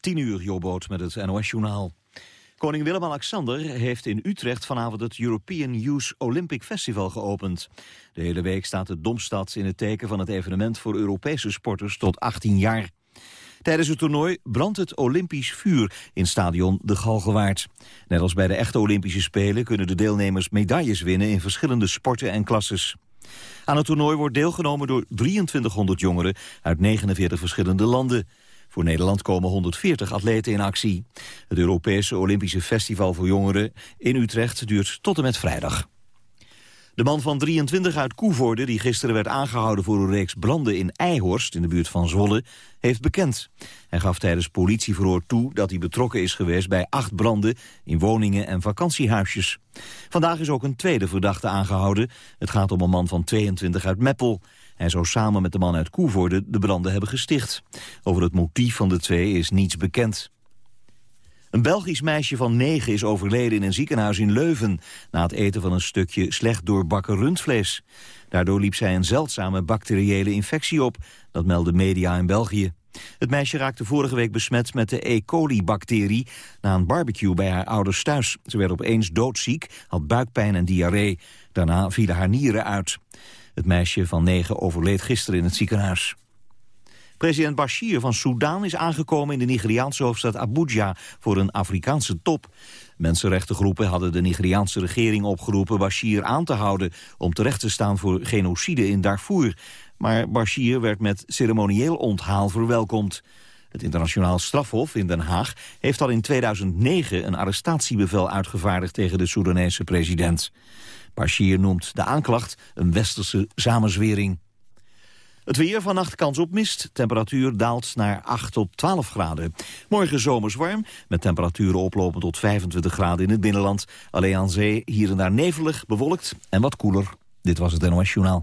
10 uur, Jobboot met het NOS-journaal. Koning Willem-Alexander heeft in Utrecht vanavond het European Youth Olympic Festival geopend. De hele week staat de Domstad in het teken van het evenement voor Europese sporters tot 18 jaar. Tijdens het toernooi brandt het Olympisch vuur in stadion De Galgenwaard. Net als bij de echte Olympische Spelen kunnen de deelnemers medailles winnen in verschillende sporten en klasses. Aan het toernooi wordt deelgenomen door 2300 jongeren uit 49 verschillende landen. Voor Nederland komen 140 atleten in actie. Het Europese Olympische Festival voor Jongeren in Utrecht duurt tot en met vrijdag. De man van 23 uit Koevoorde, die gisteren werd aangehouden voor een reeks branden in Eihorst, in de buurt van Zwolle, heeft bekend. Hij gaf tijdens politieverhoor toe dat hij betrokken is geweest bij acht branden in woningen en vakantiehuisjes. Vandaag is ook een tweede verdachte aangehouden. Het gaat om een man van 22 uit Meppel. Hij zou samen met de man uit Koevoorde de branden hebben gesticht. Over het motief van de twee is niets bekend. Een Belgisch meisje van negen is overleden in een ziekenhuis in Leuven... na het eten van een stukje slecht doorbakken rundvlees. Daardoor liep zij een zeldzame bacteriële infectie op. Dat meldde media in België. Het meisje raakte vorige week besmet met de E. coli-bacterie... na een barbecue bij haar ouders thuis. Ze werd opeens doodziek, had buikpijn en diarree. Daarna vielen haar nieren uit. Het meisje van negen overleed gisteren in het ziekenhuis. President Bashir van Soudaan is aangekomen in de Nigeriaanse hoofdstad Abuja voor een Afrikaanse top. Mensenrechtengroepen hadden de Nigeriaanse regering opgeroepen Bashir aan te houden om terecht te staan voor genocide in Darfur. Maar Bashir werd met ceremonieel onthaal verwelkomd. Het internationaal strafhof in Den Haag heeft al in 2009 een arrestatiebevel uitgevaardigd tegen de Soedanese president. Bashir noemt de aanklacht een westerse samenzwering. Het weer vannacht kans op mist. Temperatuur daalt naar 8 tot 12 graden. Morgen zomers warm, met temperaturen oplopen tot 25 graden in het binnenland. Alleen aan zee hier en daar nevelig, bewolkt en wat koeler. Dit was het NOS Journaal.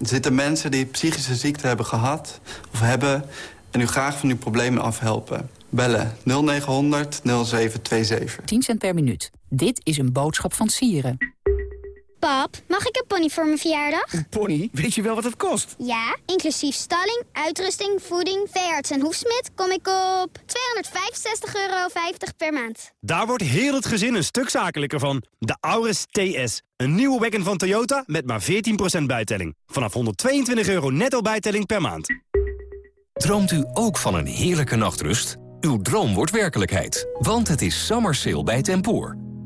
Zitten mensen die psychische ziekte hebben gehad of hebben... en u graag van uw problemen afhelpen. Bellen 0900 0727. 10 cent per minuut. Dit is een boodschap van Sieren. Pap, mag ik een pony voor mijn verjaardag? Een pony? Weet je wel wat het kost? Ja, inclusief stalling, uitrusting, voeding, veearts en hoefsmid... kom ik op 265,50 euro per maand. Daar wordt heel het gezin een stuk zakelijker van. De Auris TS. Een nieuwe wagon van Toyota met maar 14% bijtelling. Vanaf 122 euro netto bijtelling per maand. Droomt u ook van een heerlijke nachtrust? Uw droom wordt werkelijkheid, want het is summer sale bij Tempoor.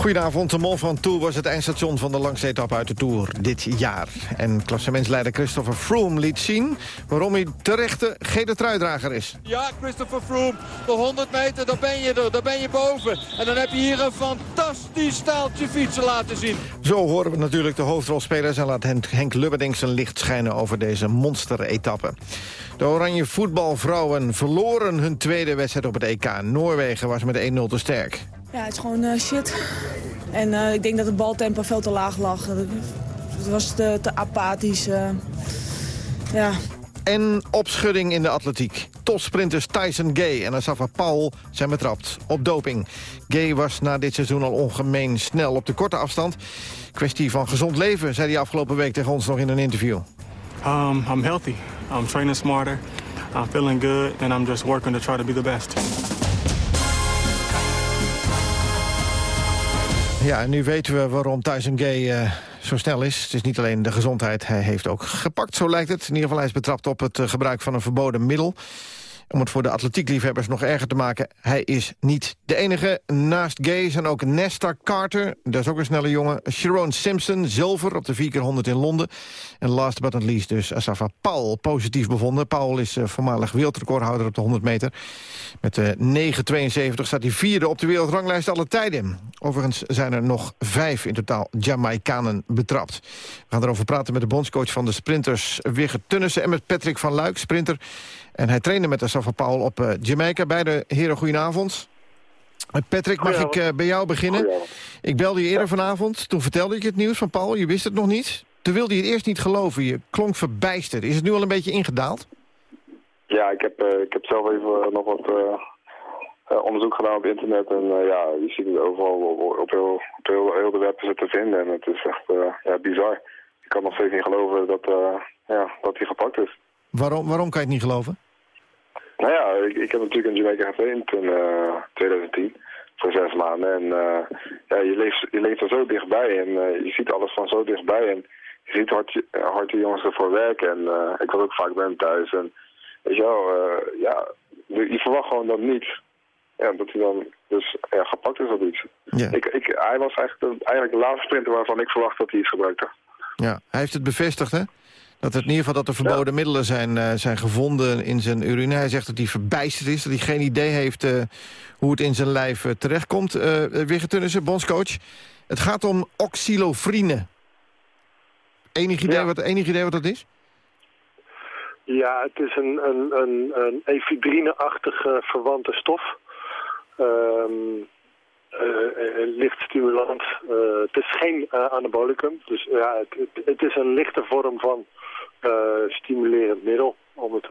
Goedenavond, de Mol van Tour was het eindstation van de langste etappe uit de Tour dit jaar. En klassementsleider Christopher Froome liet zien waarom hij terechte gele truidrager is. Ja, Christopher Froome, de 100 meter, daar ben je er, daar ben je boven. En dan heb je hier een fantastisch staaltje fietsen laten zien. Zo horen we natuurlijk de hoofdrolspelers en laat Henk Lubberding zijn licht schijnen over deze monster-etappe. De oranje voetbalvrouwen verloren hun tweede wedstrijd op het EK. Noorwegen was met 1-0 te sterk. Ja, het is gewoon uh, shit. En uh, ik denk dat het baltempo veel te laag lag. Het was te, te apathisch. Uh, ja. En opschudding in de atletiek. Topsprinters Tyson Gay en Asafa Paul zijn betrapt op doping. Gay was na dit seizoen al ongemeen snel op de korte afstand. Kwestie van gezond leven, zei hij afgelopen week tegen ons nog in een interview. Um, I'm healthy. I'm training smarter. I'm feeling good. And I'm just working to try to be the best. Ja, en nu weten we waarom Tyson Gay uh, zo snel is. Het is niet alleen de gezondheid, hij heeft ook gepakt, zo lijkt het. In ieder geval hij is betrapt op het eh, gebruik van een verboden middel. Om het voor de atletiekliefhebbers nog erger te maken... hij is niet de enige. Naast Gay zijn ook Nesta Carter, dat is ook een snelle jongen... Sharon Simpson, zilver op de 4x100 in Londen. En last but not least dus Asafa Paul, positief bevonden. Paul is uh, voormalig wereldrecordhouder op de 100 meter. Met uh, 9,72 staat hij vierde op de wereldranglijst alle tijden. Overigens zijn er nog vijf in totaal Jamaicanen betrapt. We gaan erover praten met de bondscoach van de sprinters... Wigert Tunnissen en met Patrick van Luik, sprinter... En hij trainde met Asafa Paul op uh, Jamaica. Beide heren, goedenavond. Uh, Patrick, mag ik uh, bij jou beginnen? Ik belde je eerder vanavond. Toen vertelde ik het nieuws van Paul. Je wist het nog niet. Toen wilde je het eerst niet geloven. Je klonk verbijsterd. Is het nu al een beetje ingedaald? Ja, ik heb, ik heb zelf even nog wat onderzoek gedaan op internet. En ja, je ziet het overal op, heel, op heel, heel de website te vinden. En het is echt ja, bizar. Ik kan nog steeds niet geloven dat, ja, dat hij gepakt is. Waarom, waarom kan je het niet geloven? Nou ja, ik, ik heb natuurlijk in Jamaica getraind in uh, 2010 voor zes maanden. En uh, ja, je, leeft, je leeft er zo dichtbij en uh, je ziet alles van zo dichtbij. En je ziet hard, hard die jongens ervoor werken. En ik was ook vaak bij hem thuis. En weet je wel, ja, je verwacht gewoon dat niet. Ja, dat hij dan dus ja, gepakt is op iets. Ja. Ik, ik, hij was eigenlijk de, eigenlijk de laatste sprinter waarvan ik verwacht dat hij iets gebruikte. Ja, hij heeft het bevestigd, hè? Dat het in ieder geval dat er verboden ja. middelen zijn, uh, zijn gevonden in zijn urine. Hij zegt dat hij verbijsterd is, dat hij geen idee heeft uh, hoe het in zijn lijf uh, terechtkomt. Uh, Tunnissen, bondscoach. Het gaat om oxylofrine. Enig idee, ja. wat, enig idee wat dat is? Ja, het is een, een, een, een efedrine-achtige verwante stof. Um, licht stimulant. Uh, het is geen anabolicum. Dus ja, het, het, is een lichte vorm van stimulerend middel. Om het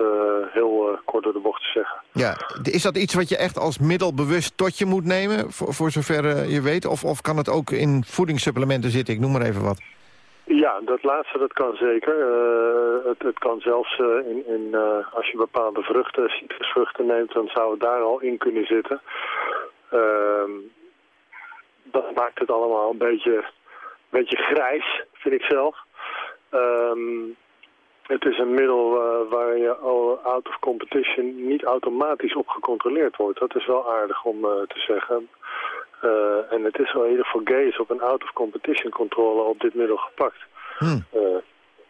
heel kort door de bocht te zeggen. Ja, is dat iets wat je echt als middel bewust tot je moet nemen? Voor, voor zover je weet? Of, of kan het ook in voedingssupplementen zitten? Ik noem maar even wat. Ja, dat laatste dat kan zeker. Het, het kan zelfs in, in als je bepaalde vruchten, citrusvruchten neemt, dan zou het daar al in kunnen zitten. Ehm, dat maakt het allemaal een beetje, een beetje grijs, vind ik zelf. Um, het is een middel uh, waar je out of competition niet automatisch op gecontroleerd wordt. Dat is wel aardig om uh, te zeggen. Uh, en het is wel in ieder geval gays op een out of competition controle op dit middel gepakt. Hmm.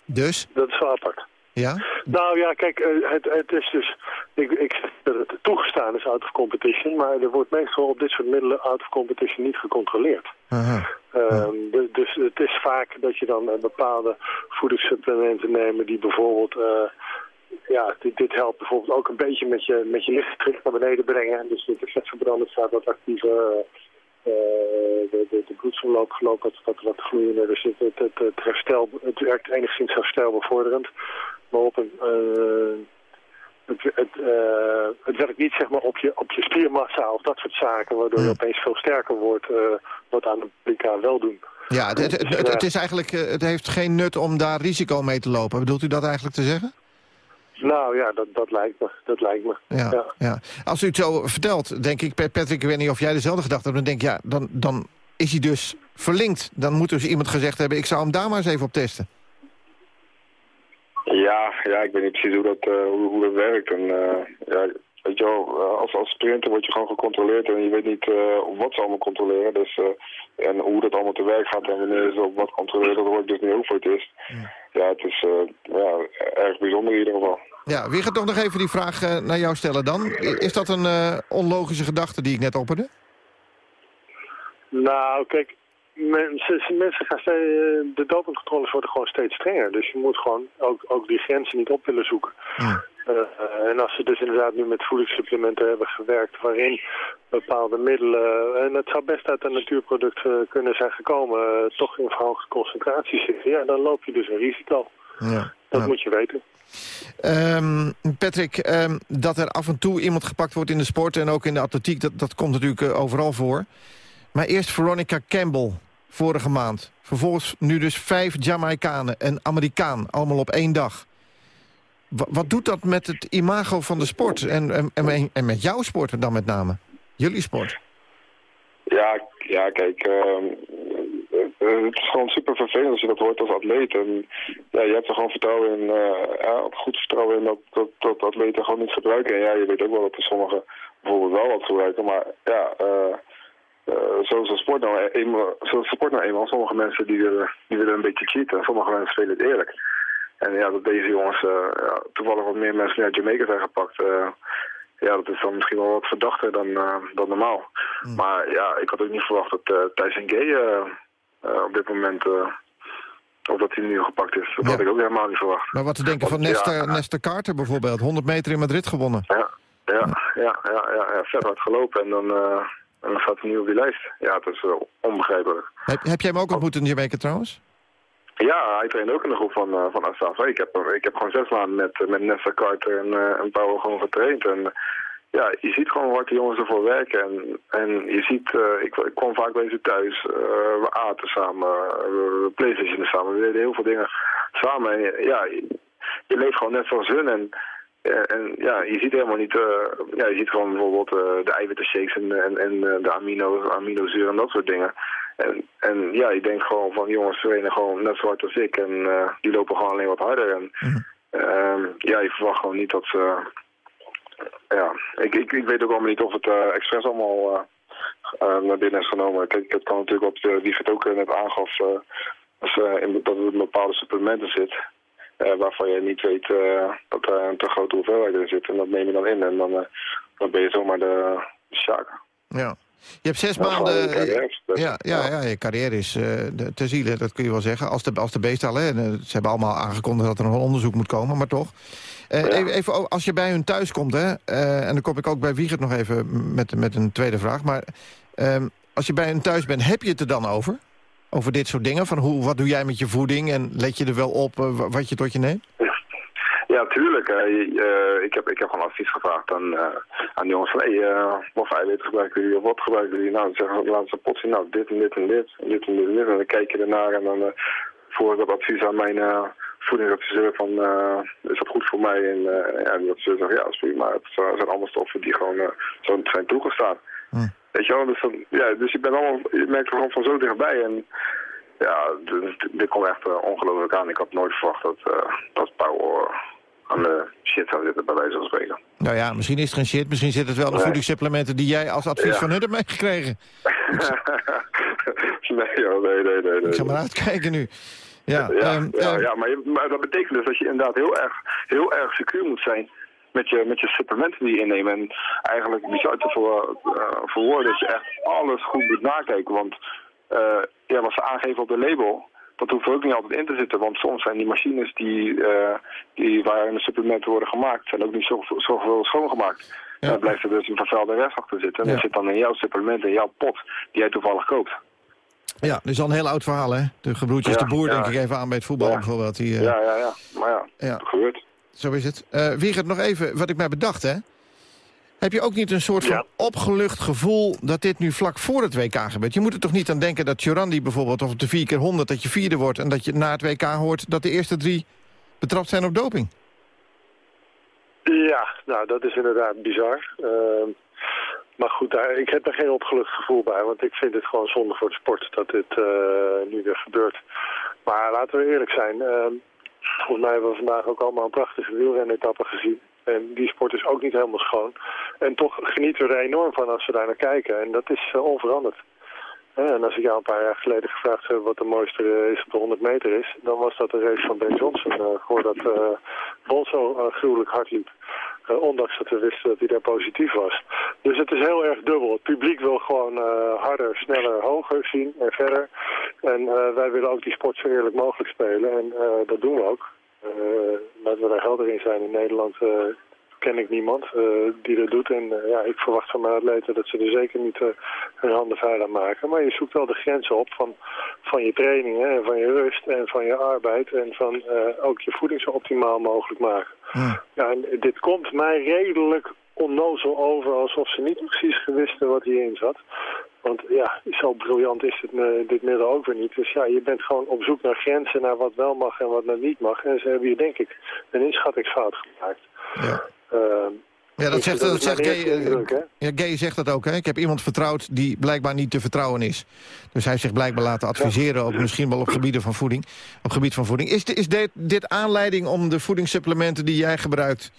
dus? Dat is wel apart. Ja? Nou ja, kijk, het, het is dus... Ik, ik het toegestaan is out of competition, maar er wordt meestal op dit soort middelen out of competition niet gecontroleerd. Aha. Um, dus, dus het is vaak dat je dan uh, bepaalde voedingssupplementen neemt die bijvoorbeeld... Uh, ja, dit, dit, helpt bijvoorbeeld ook een beetje met je, met je lichtgewicht naar beneden brengen. Dus de vetverbranding staat wat actiever... Uh, de, de, de bloedsomloop geloopt wat, wat, wat. Dus het, het, het, het, herstel, het werkt enigszins herstelbevorderend. Maar op een, uh, het, het, uh, het werkt niet zeg maar, op, je, op je spiermassa of dat soort zaken, waardoor je opeens veel sterker wordt, uh, wat aan de PK wel doen. Ja, het, het, het, het, is eigenlijk, het heeft geen nut om daar risico mee te lopen. Bedoelt u dat eigenlijk te zeggen? Nou ja, dat, dat lijkt me. Dat lijkt me. Ja, ja. ja. Als u het zo vertelt, denk ik, Patrick, ik weet niet of jij dezelfde gedachte hebt, dan denk ik, ja, dan, dan is hij dus verlinkt. Dan moet dus iemand gezegd hebben, ik zou hem daar maar eens even op testen. Ja, ja, ik weet niet precies hoe dat, uh, hoe, hoe dat werkt. En, uh, ja, weet je wel, als, als sprinter word je gewoon gecontroleerd en je weet niet uh, wat ze allemaal controleren. Dus, en hoe dat allemaal te werk gaat en wanneer ze op wat controleren, dat hoor ik dus niet ook voor het is. Ja, ja het is ja, erg bijzonder in ieder geval. Ja, wie gaat toch nog even die vraag naar jou stellen dan? Is dat een onlogische gedachte die ik net opperde? Nou, kijk, mensen, mensen gaan steeds, de dopingcontroles worden gewoon steeds strenger. Dus je moet gewoon ook, ook die grenzen niet op willen zoeken. Ja. Uh, en als ze dus inderdaad nu met voedingssupplementen hebben gewerkt waarin bepaalde middelen, en het zou best uit een natuurproduct uh, kunnen zijn gekomen, uh, toch in verhoogde concentraties zitten, ja, dan loop je dus een risico. Ja. Dat ja. moet je weten. Um, Patrick, um, dat er af en toe iemand gepakt wordt in de sport en ook in de atletiek, dat, dat komt natuurlijk overal voor. Maar eerst Veronica Campbell, vorige maand. Vervolgens nu dus vijf Jamaicanen, een Amerikaan, allemaal op één dag. Wat doet dat met het imago van de sport? En, en, en, en met jouw sport dan met name? Jullie sport? Ja, ja kijk, uh, eh, het is gewoon super vervelend als je dat hoort als atleet. En ja, je hebt er gewoon vertrouwen in, ja, goed vertrouwen in dat, dat, dat atleten gewoon niet gebruiken. En ja, je weet ook wel dat er sommigen bijvoorbeeld wel wat gebruiken. Maar ja, eh eh, zo is de sport nou eenmaal, zo is de sport nou eenmaal. Sommige mensen die willen, die willen een beetje cheaten en sommige mensen spelen het eerlijk. En ja, dat deze jongens uh, ja, toevallig wat meer mensen naar Jamaica zijn gepakt. Uh, ja, dat is dan misschien wel wat verdachter dan, uh, dan normaal. Mm. Maar ja, ik had ook niet verwacht dat uh, Tyson Gay op dit moment... of dat hij nu gepakt is. Dat ja. had ik ook helemaal niet verwacht. Maar wat te denken van ja, Nestor Carter bijvoorbeeld. 100 meter in Madrid gewonnen. Ja, ja, ja, ja, ja, ja vet hard gelopen. En dan... En dan staat hij nu op die lijst. Ja, het is uh, onbegrijpelijk. Heb, heb jij hem ook ontmoet in Jamaica trouwens? Ja, hij traint ook in de groep van, uh, van Asafa. Ik heb, ik heb gewoon zes maanden met, met Nessa Carter en, uh, en gewoon getraind. En ja, je ziet gewoon wat die jongens ervoor werken. En, en je ziet, uh, ik, ik kwam vaak bij ze thuis. Uh, we aten samen, we playstationen samen. We deden heel veel dingen samen. En ja, je, je leeft gewoon net zoals hun. En ja, en ja, je ziet helemaal niet, uh, ja, je ziet gewoon bijvoorbeeld uh, de eiwittenshakes en, en, en de amino, aminozuren en dat soort dingen. En, en ja, je denkt gewoon van jongens trainen gewoon net zo hard als ik en die lopen gewoon alleen wat harder. En mm. ja, je verwacht gewoon niet dat ze, ja, ik, ik, ik weet ook allemaal niet of het expres allemaal naar binnen is genomen. Kijk, het kan natuurlijk wat wie het ook net aangaf, als, in, dat het in bepaalde supplementen zit. Uh, waarvan je niet weet uh, dat er een te grote hoeveelheid in zit. En dat neem je dan in en dan, uh, dan ben je zomaar de, de. Ja. Je hebt zes maanden... Ja, ja, ja, je carrière is te zielen, dat kun je wel zeggen. Als de, als de beesten hè, ze hebben allemaal aangekondigd dat er nog een onderzoek moet komen, maar toch. Ja. even, even, als je bij hun thuis komt, hè, en dan kom ik ook bij Wiegert nog even met, met een tweede vraag. Maar ehm, als je bij hun thuis bent, heb je het er dan over? Over dit soort dingen? Van hoe, wat doe jij met je voeding en let je er wel op uh, wat je tot je neemt? Ja, tuurlijk. Uh, uh, ik, heb, ik heb gewoon advies gevraagd aan, aan de jongens van... Hey, wat eiwitten gebruiken jullie of wat gebruiken jullie? Nou, dan zeggen we, ze pot zien. Nou, dit en dit en dit. En dit en dit en dit. En dan kijk je ernaar en dan voer ik dat advies aan mijn voedingsadviseur van... is dat goed voor mij? En ja, die adviseur zegt, ja, dat is prima. Het zijn allemaal stoffen die gewoon zo zijn toegestaan. Weet je wel, dus, dan, ja, dus je, bent allemaal, je merkt er gewoon van zo dichtbij. En ja, dit komt echt uh, ongelooflijk aan. Ik had nooit verwacht dat, uh, dat Pauw uh, aan de shit zou zitten, bij wijze van spreken. Nou ja, misschien is het geen shit. Misschien zit het wel de nee. voedingssupplementen die jij als advies ja. van hun hebt meegekregen. nee, joh, nee, nee, nee, nee. Ik ga maar uitkijken nu. Ja, ja, um, ja, um, ja maar, je, maar dat betekent dus dat je inderdaad heel erg, heel erg secuur moet zijn met je, met je supplementen die je inneemt. En eigenlijk bizar te voor, uh, verwoorden dat je echt alles goed moet nakijken. Want uh, ja, wat ze aangeven op de label, dat hoeft er ook niet altijd in te zitten. Want soms zijn die machines die, uh, die waarin de supplementen worden gemaakt, zijn ook niet zorgvuldig schoongemaakt. Ja. Dan blijft er dus een vervuilde rest achter zitten. En ja. dat zit dan in jouw supplement, in jouw pot, die jij toevallig koopt. Ja, dat is al een heel oud verhaal, hè? De gebroedjes ja, de boer, denk ik even aan bij het voetbal Ja. bijvoorbeeld. Die, uh, Ja, ja, ja. Maar ja, Ja. dat gebeurt. Zo is het. Eh Wigert, nog even wat ik mij bedacht, hè? Heb je ook niet een soort van opgelucht gevoel dat dit nu vlak voor het WK gebeurt? Je moet er toch niet aan denken dat Jorandi bijvoorbeeld, of op de 4 keer 100 dat je vierde wordt... en dat je na het WK hoort dat de eerste drie betrapt zijn op doping? Ja, nou dat is inderdaad bizar. Uh, maar goed, daar, ik heb er geen opgelucht gevoel bij. Want ik vind het gewoon zonde voor de sport dat dit uh, nu weer gebeurt. Maar laten we eerlijk zijn. Uh, volgens mij hebben we vandaag ook allemaal een prachtige wielrenetappe gezien. En die sport is ook niet helemaal schoon. En toch genieten we er enorm van als we daar naar kijken. En dat is uh, onveranderd. En als ik jou een paar jaar geleden gevraagd heb wat de mooiste race op de 100 meter is, dan was dat de race van Ben Johnson, uh, voordat uh, Bolso uh, gruwelijk hard liep. Uh, ondanks dat we wisten dat hij daar positief was. Dus het is heel erg dubbel. Het publiek wil gewoon uh, harder, sneller, hoger zien en verder. En uh, wij willen ook die sport zo eerlijk mogelijk spelen. En dat doen we ook. Laten we daar helder in zijn. In Nederland ken ik niemand uh, die dat doet. En uh, ja, ik verwacht van mijn atleten dat ze er zeker niet uh, hun handen vuil aan maken. Maar je zoekt wel de grenzen op van, van je trainingen en van je rust en van je arbeid. En van ook je voeding zo optimaal mogelijk maken. Ja. Ja, en dit komt mij redelijk onnozel over alsof ze niet precies wisten wat hierin zat. Want ja, zo briljant is het, uh, dit middel ook weer niet. Dus ja, je bent gewoon op zoek naar grenzen, naar wat wel mag en wat nou niet mag. En ze hebben hier denk ik een inschattingsfout gemaakt. Ja. Uh, Ja, dat Dus zegt, dat zegt Gay, eh, indruk, ja, Gay zegt dat ook. Hè? Ik heb iemand vertrouwd die blijkbaar niet te vertrouwen is. Dus hij heeft zich blijkbaar laten adviseren, ook misschien wel op gebieden van voeding. Op gebied van voeding. Is, is dit, dit aanleiding om de voedingssupplementen die jij gebruikt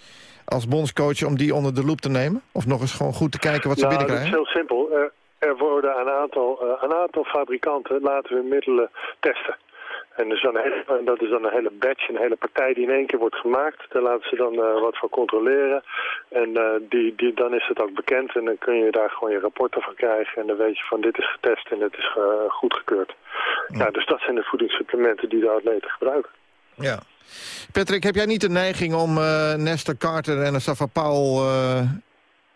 als bondscoach, om die onder de loep te nemen? Of nog eens gewoon goed te kijken wat ze nou, dat is binnenkrijgen? heel simpel. Er, worden een aantal, eh, een aantal fabrikanten laten hun middelen testen. En dus dan hele- en dat is dan een hele batch, een hele partij die in één keer wordt gemaakt. Daar laten ze dan eh, wat van controleren. En eh, die, die, dan is het ook bekend en dan kun je daar gewoon je rapporten van krijgen. En dan weet je van dit is getest en dit is goedgekeurd. Ja. dus dat zijn de voedingssupplementen die de atleten gebruiken. Ja. Patrick, heb jij niet de neiging om Nestor Carter en Powell eh,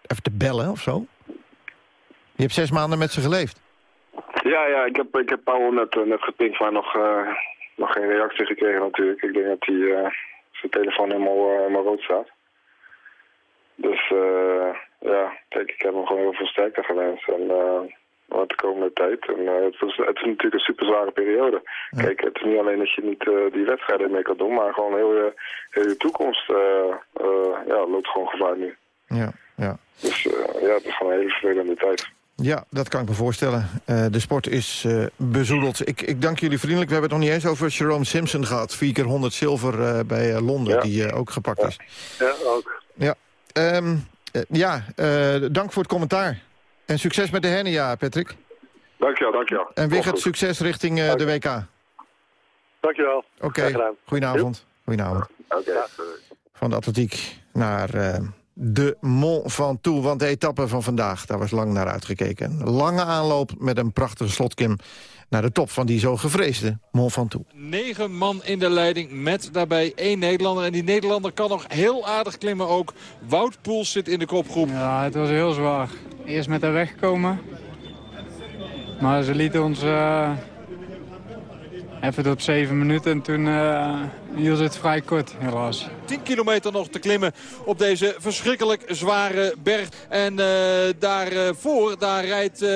even te bellen of zo? Je hebt zes maanden met ze geleefd. Ja, ja, ik heb, ik heb Paul net, eh, net gepinkt, maar nog, eh, nog geen reactie gekregen natuurlijk. Ik denk dat hij eh, zijn telefoon helemaal, helemaal rood staat. Dus ja, kijk, ik heb hem gewoon heel veel sterkte gewenst. En wat de komende tijd. En het, was, het is natuurlijk een super zware periode. Kijk, het is niet alleen dat je niet die wedstrijden mee kan doen, maar gewoon heel je, heel je toekomst ja, loopt gewoon gevaar nu. Ja, ja. Dus ja, het is gewoon een hele vervelende tijd. Ja, dat kan ik me voorstellen. Eh, de sport is eh, bezoedeld. Ik, ik dank jullie vriendelijk. We hebben het nog niet eens over Jerome Simpson gehad. Vier keer 100 zilver eh, bij Londen, die ook gepakt is. Ja, ook. Ja, Ehm, eh, ja dank voor het commentaar. En succes met de hernia, Patrick. Dankjewel, dankjewel. En Wigert, Goed. succes richting de WK. Dankjewel. Oké, Graag gedaan. goedenavond. Goedenavond. Oké. Van de atletiek naar de Mont Ventoux. Want de etappe van vandaag, daar was lang naar uitgekeken. Een lange aanloop met een prachtige slotkim naar de top van die zo gevreesde Mont Ventoux. Negen man in de leiding met daarbij één Nederlander. En die Nederlander kan nog heel aardig klimmen ook. Wout Poels zit in de kopgroep. Ja, het was heel zwaar. Eerst met de weg komen. Maar ze lieten ons eh, even tot zeven minuten en toen uh, hield het vrij kort, helaas. 10 kilometer nog te klimmen op deze verschrikkelijk zware berg. En uh, daarvoor daar rijdt uh,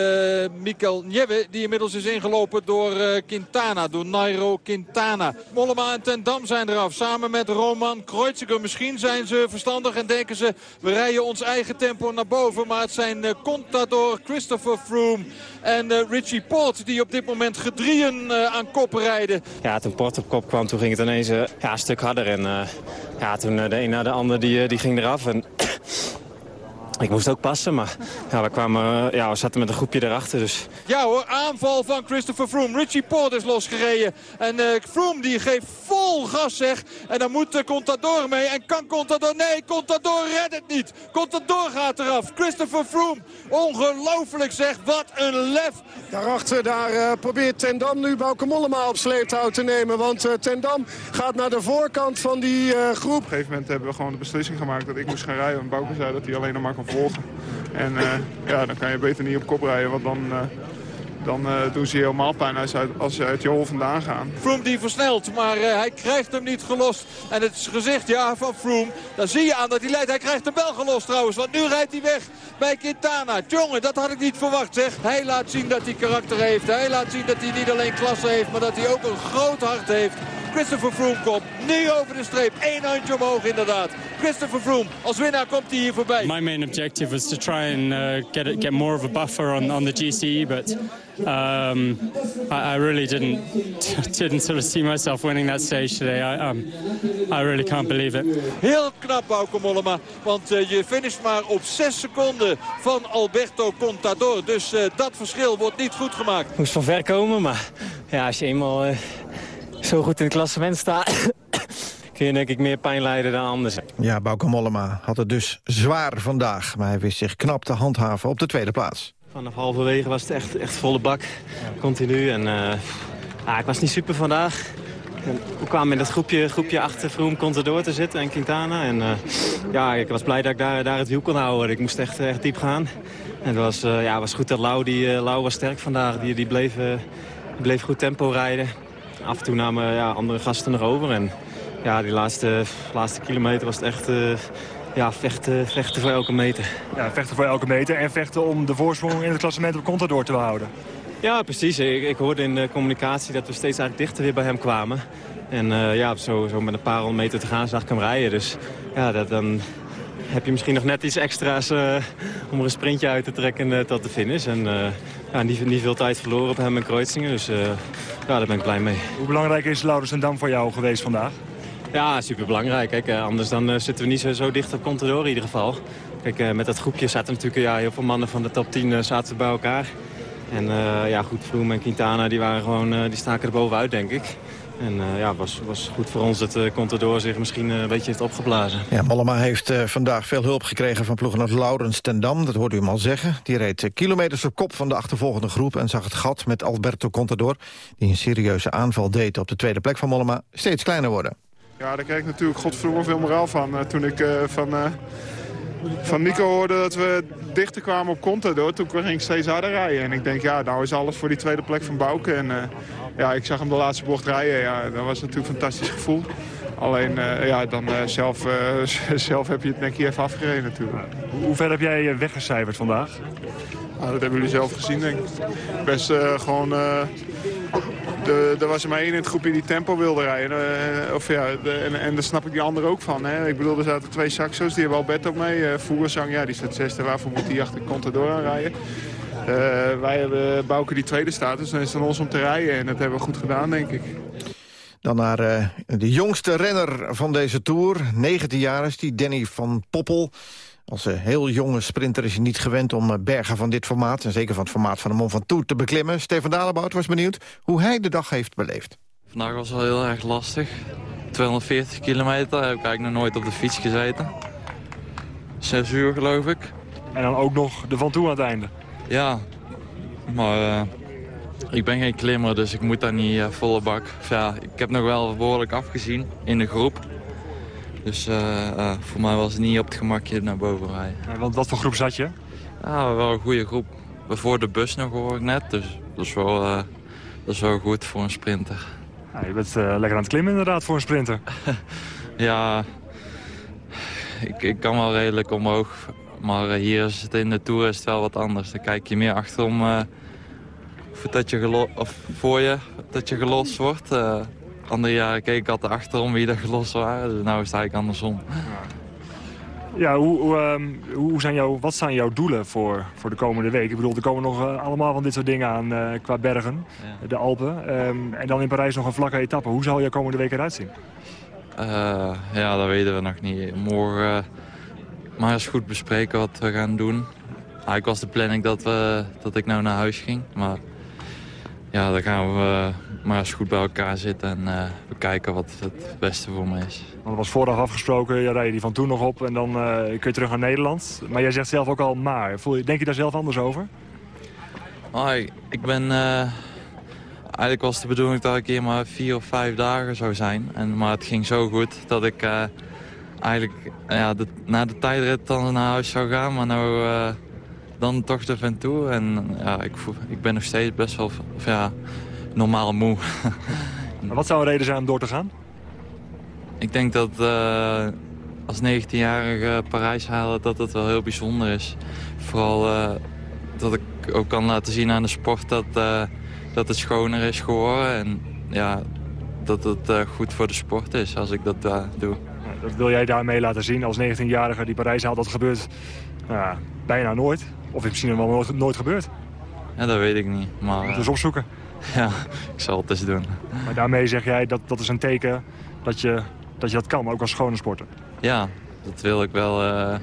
Mikkel Nieve, die inmiddels is ingelopen door uh, Quintana, door Nairo Quintana. Mollema en Ten Dam zijn eraf, samen met Roman Kreuziger. Misschien zijn ze verstandig en denken ze, we rijden ons eigen tempo naar boven. Maar het zijn uh, Contador, Christopher Froome en uh, Richie Port die op dit moment gedrieën uh, aan kop rijden. Ja, toen Port op kop kwam, toen ging het ineens uh, ja, een stuk harder. En uh, ja, toen de een na de ander die, die ging eraf. En ik moest ook passen, maar ja, we, kwamen, ja, we zaten met een groepje erachter. Dus. Ja hoor, aanval van Christopher Froome. Richie Port is losgereden. En uh, Froome die geeft vol gas zeg. En dan moet uh, Contador mee. En kan Contador... Nee, Contador redt het niet. Contador gaat eraf. Christopher Froome. Ongelooflijk zeg. Wat een lef. Daarachter daar, uh, probeert Tendam nu Bauke Mollema op sleeptouw te nemen. Want uh, Tendam gaat naar de voorkant van die uh, groep. Op een gegeven moment hebben we gewoon de beslissing gemaakt dat ik moest gaan rijden. En Bauke zei dat hij alleen nog maar kan volgen. En uh, ja, dan kan je beter niet op kop rijden, want dan, uh, dan uh, doen ze helemaal pijn als, als ze uit je hol vandaan gaan. Froome die versnelt, maar hij krijgt hem niet gelost. En het gezicht ja, van Froome, daar zie je aan dat hij leidt. Hij krijgt hem wel gelost trouwens, want nu rijdt hij weg bij Quintana. Jongen, dat had ik niet verwacht zeg. Hij laat zien dat hij karakter heeft. Hij laat zien dat hij niet alleen klasse heeft, maar dat hij ook een groot hart heeft. Christopher Froome komt nu over de streep. Eén handje omhoog inderdaad. Christopher Froome, als winnaar komt hij hier voorbij. My main objective was to try and uh, get it, get more of a buffer on, on the GCE, but um, I, I, really didn't didn't sort of see myself winning that stage today. I, um, I really can't believe it. Heel knap, Bauke Mollema, want uh, je finisht maar op 6 seconden van Alberto Contador. Dus uh, dat verschil wordt niet goed gemaakt. Moest van ver komen, maar ja, als je eenmaal uh, zo goed in het klassement staat... kun je denk ik meer pijn lijden dan anders. Ja, Bauke Mollema had het dus zwaar vandaag. Maar hij wist zich knap te handhaven op de tweede plaats. Vanaf halverwege was het echt, echt volle bak, continu. En, uh, ah, ik was niet super vandaag. En we kwamen in dat groepje, groepje achter Vroom Contador te zitten en Quintana. En uh, ja, ik was blij dat ik daar, daar het wiel kon houden. Ik moest echt, echt diep gaan. En het was, uh, ja, was goed dat Lau, die, Lau was sterk vandaag. Die, die, bleef, die bleef goed tempo rijden. Af en toe namen ja, andere gasten nog over. En ja, die laatste, laatste kilometer was het echt uh, ja, vechten, vechten voor elke meter. Ja, vechten voor elke meter en vechten om de voorsprong in het klassement op Contador te houden. Ja, precies. Ik, ik, hoorde in de communicatie dat we steeds eigenlijk dichter weer bij hem kwamen. En uh, ja, zo, zo met een paar honderd meter te gaan zag ik hem rijden. Dus ja, dat, dan, heb je misschien nog net iets extra's uh, om er een sprintje uit te trekken uh, tot de finish. En ja, niet, niet, veel tijd verloren op hem en Kreutzingen, dus ja, daar ben ik blij mee. Hoe belangrijk is Laurens en Dam voor jou geweest vandaag? Ja, superbelangrijk. Kijk, anders dan zitten we niet zo, zo dicht op Contador in ieder geval. Kijk, met dat groepje zaten natuurlijk ja, heel veel mannen van de top 10 zaten bij elkaar. En ja, goed, Vroom en Quintana die waren gewoon, die staken er bovenuit, denk ik. En uh, ja, was, was goed voor ons dat uh, Contador zich misschien uh, een beetje heeft opgeblazen. Ja, Mollema heeft vandaag veel hulp gekregen van ploeggenoot Laurens ten Dam. Dat hoorde u hem al zeggen. Die reed kilometers op kop van de achtervolgende groep... en zag het gat met Alberto Contador... die een serieuze aanval deed op de tweede plek van Mollema... steeds kleiner worden. Ja, daar kreeg ik natuurlijk godverdomme veel moraal van. toen ik van van Nico hoorde dat we dichter kwamen op Contador. Toen ging ik steeds harder rijden. En ik denk, ja, nou is alles voor die tweede plek van Bouke. En uh, ja, ik zag hem de laatste bocht rijden. Ja, dat was natuurlijk een fantastisch gevoel. Alleen, uh, ja, dan uh, zelf, zelf heb je het nekje even afgereden natuurlijk. Hoe ver heb jij weggecijferd vandaag? Nou, dat hebben jullie zelf gezien, denk ik. Best gewoon er was er maar één in het groepje die tempo wilde rijden. Uh, of ja, en, en daar snap ik die anderen ook van. Hè. Ik bedoel, er zaten twee saxo's, die hebben al bed op mee. Uh, Voersang, ja, die staat zesde. Waarvoor moet die achter Contador aan rijden? Uh, wij hebben Bouke die tweede staat, dus dan is het aan ons om te rijden. En dat hebben we goed gedaan, denk ik. Dan naar de jongste renner van deze Tour. 19 jaar is die, Danny van Poppel. Als een heel jonge sprinter is hij niet gewend om eh, bergen van dit formaat... en zeker van het formaat van de Mont Ventoux te beklimmen. Stefan Dalebout was benieuwd hoe hij de dag heeft beleefd. Vandaag was wel heel erg lastig. 240 kilometer, heb ik eigenlijk nog nooit op de fiets gezeten. Zes uur geloof ik. En dan ook nog de Van Toe aan het einde. Ja, maar uh, ik ben geen klimmer, dus ik moet daar niet uh, volle bak. Of ja, ik heb nog wel behoorlijk afgezien in de groep. Dus uh, voor mij was het niet op het gemakje naar boven rijden. Ja, want wat voor groep zat je? Ja, wel een goede groep. Voor de bus nog hoor ik net, dus dat is wel, uh, dat is wel goed voor een sprinter. Ja, je bent lekker aan het klimmen inderdaad voor een sprinter. ja, ik, ik kan wel redelijk omhoog. Maar hier is het in de Tour is het wel wat anders. Dan kijk je meer achterom dat je of voor je dat je gelost wordt andere jaren keek ik altijd achterom wie er gelost waren. Dus nu is het eigenlijk andersom. Ja, hoe, hoe, um, hoe zijn jouw, wat zijn jouw doelen voor, voor de komende week? Ik bedoel, er komen nog uh, allemaal van dit soort dingen aan uh, qua bergen, ja. de Alpen. Um, en dan in Parijs nog een vlakke etappe. Hoe zal jouw komende week eruit zien? Uh, ja, dat weten we nog niet. Morgen maar eens goed bespreken wat we gaan doen. Eigenlijk was de planning dat, we, dat ik nou naar huis ging. Maar ja, dan gaan we maar eens goed bij elkaar zitten en uh, bekijken wat het beste voor me is. Want was vooraf afgesproken, je rijdt die van toen nog op en dan uh, kun je terug naar Nederland. Maar jij zegt zelf ook al maar. Voel je, denk je daar zelf anders over? Oh, ik ben... Uh, eigenlijk was de bedoeling dat ik hier maar vier of vijf dagen zou zijn. En, maar het ging zo goed dat ik eigenlijk ja, de, na de tijdrit dan naar huis zou gaan. Maar nou dan toch de Ventoux. En ja, ik, voel, ik ben nog steeds best wel... Of, ja, normaal moe. wat zou een reden zijn om door te gaan? Ik denk dat uh, als 19-jarige Parijs halen dat het wel heel bijzonder is. Vooral uh, dat ik ook kan laten zien aan de sport dat, uh, dat het schoner is geworden. En ja, dat het goed voor de sport is als ik dat doe. Dat wil jij daarmee laten zien als 19-jarige die Parijs haalt. Dat gebeurt bijna nooit. Of is misschien wel nooit, nooit gebeurd. Ja, dat weet ik niet. Maar, dus opzoeken. Ja, ik zal het eens doen. Maar daarmee zeg jij dat dat is een teken dat je dat, je dat kan, ook als schone sporter? Ja, dat wil ik wel uh,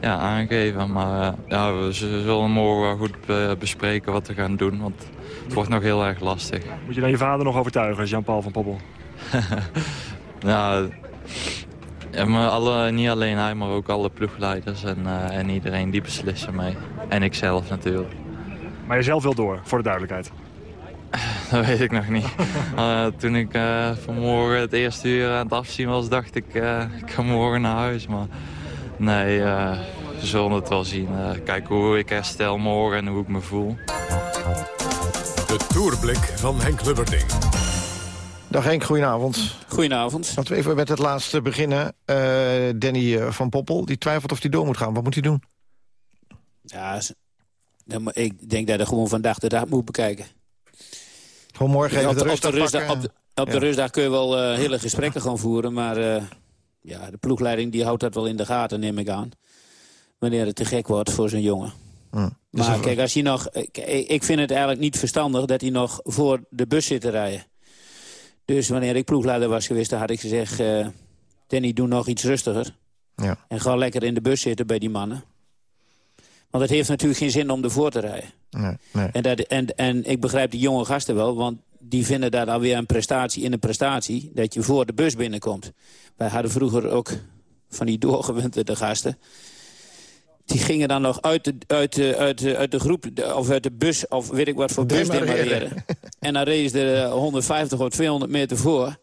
ja, aangeven. Maar uh, ja, we zullen morgen goed uh, bespreken wat we gaan doen. Want het wordt nog heel erg lastig. Moet je dan je vader nog overtuigen, Jean-Paul van Poppel? nou, ja, maar alle, niet alleen hij, maar ook alle ploegleiders en, en iedereen die beslissen mee. En ikzelf natuurlijk. Maar jezelf wil door, voor de duidelijkheid? Dat weet ik nog niet. uh, toen ik uh, vanmorgen het eerste uur aan het afzien was, dacht ik, uh, ik ga morgen naar huis. Maar nee, we zullen het wel zien. kijken hoe ik herstel morgen en hoe ik me voel. De Tourblik van Henk Lubberding. Dag Henk, goedenavond. Goedenavond. Laten we even met het laatste beginnen. Danny van Poppel, die twijfelt of hij door moet gaan. Wat moet hij doen? Ja, ik denk dat hij gewoon vandaag de dag moet bekijken. Gewoon morgen even op de, rustdag op de, rustdag, op de, op de rustdag kun je wel uh, hele gesprekken gaan voeren, maar uh, ja, de ploegleiding die houdt dat wel in de gaten, neem ik aan. Wanneer het te gek wordt voor zo'n jongen. Dus Maar er- kijk, als hij nog, ik, ik vind het eigenlijk niet verstandig dat hij nog voor de bus zit te rijden. Dus wanneer ik ploegleider was geweest, dan had ik gezegd... eh Danny, doe nog iets rustiger. Ja. En ga lekker in de bus zitten bij die mannen. Want het heeft natuurlijk geen zin om ervoor te rijden. Nee, nee. En, dat, en, en ik begrijp die jonge gasten wel, want die vinden dat alweer een prestatie in een prestatie... dat je voor de bus binnenkomt. Wij hadden vroeger ook van die doorgewinterde gasten... die gingen dan nog uit de, uit de, uit de, uit de groep, de- of uit de bus... of weet ik wat voor bus Demareren. demareren. en dan reden ze er 150 of 200 meter voor.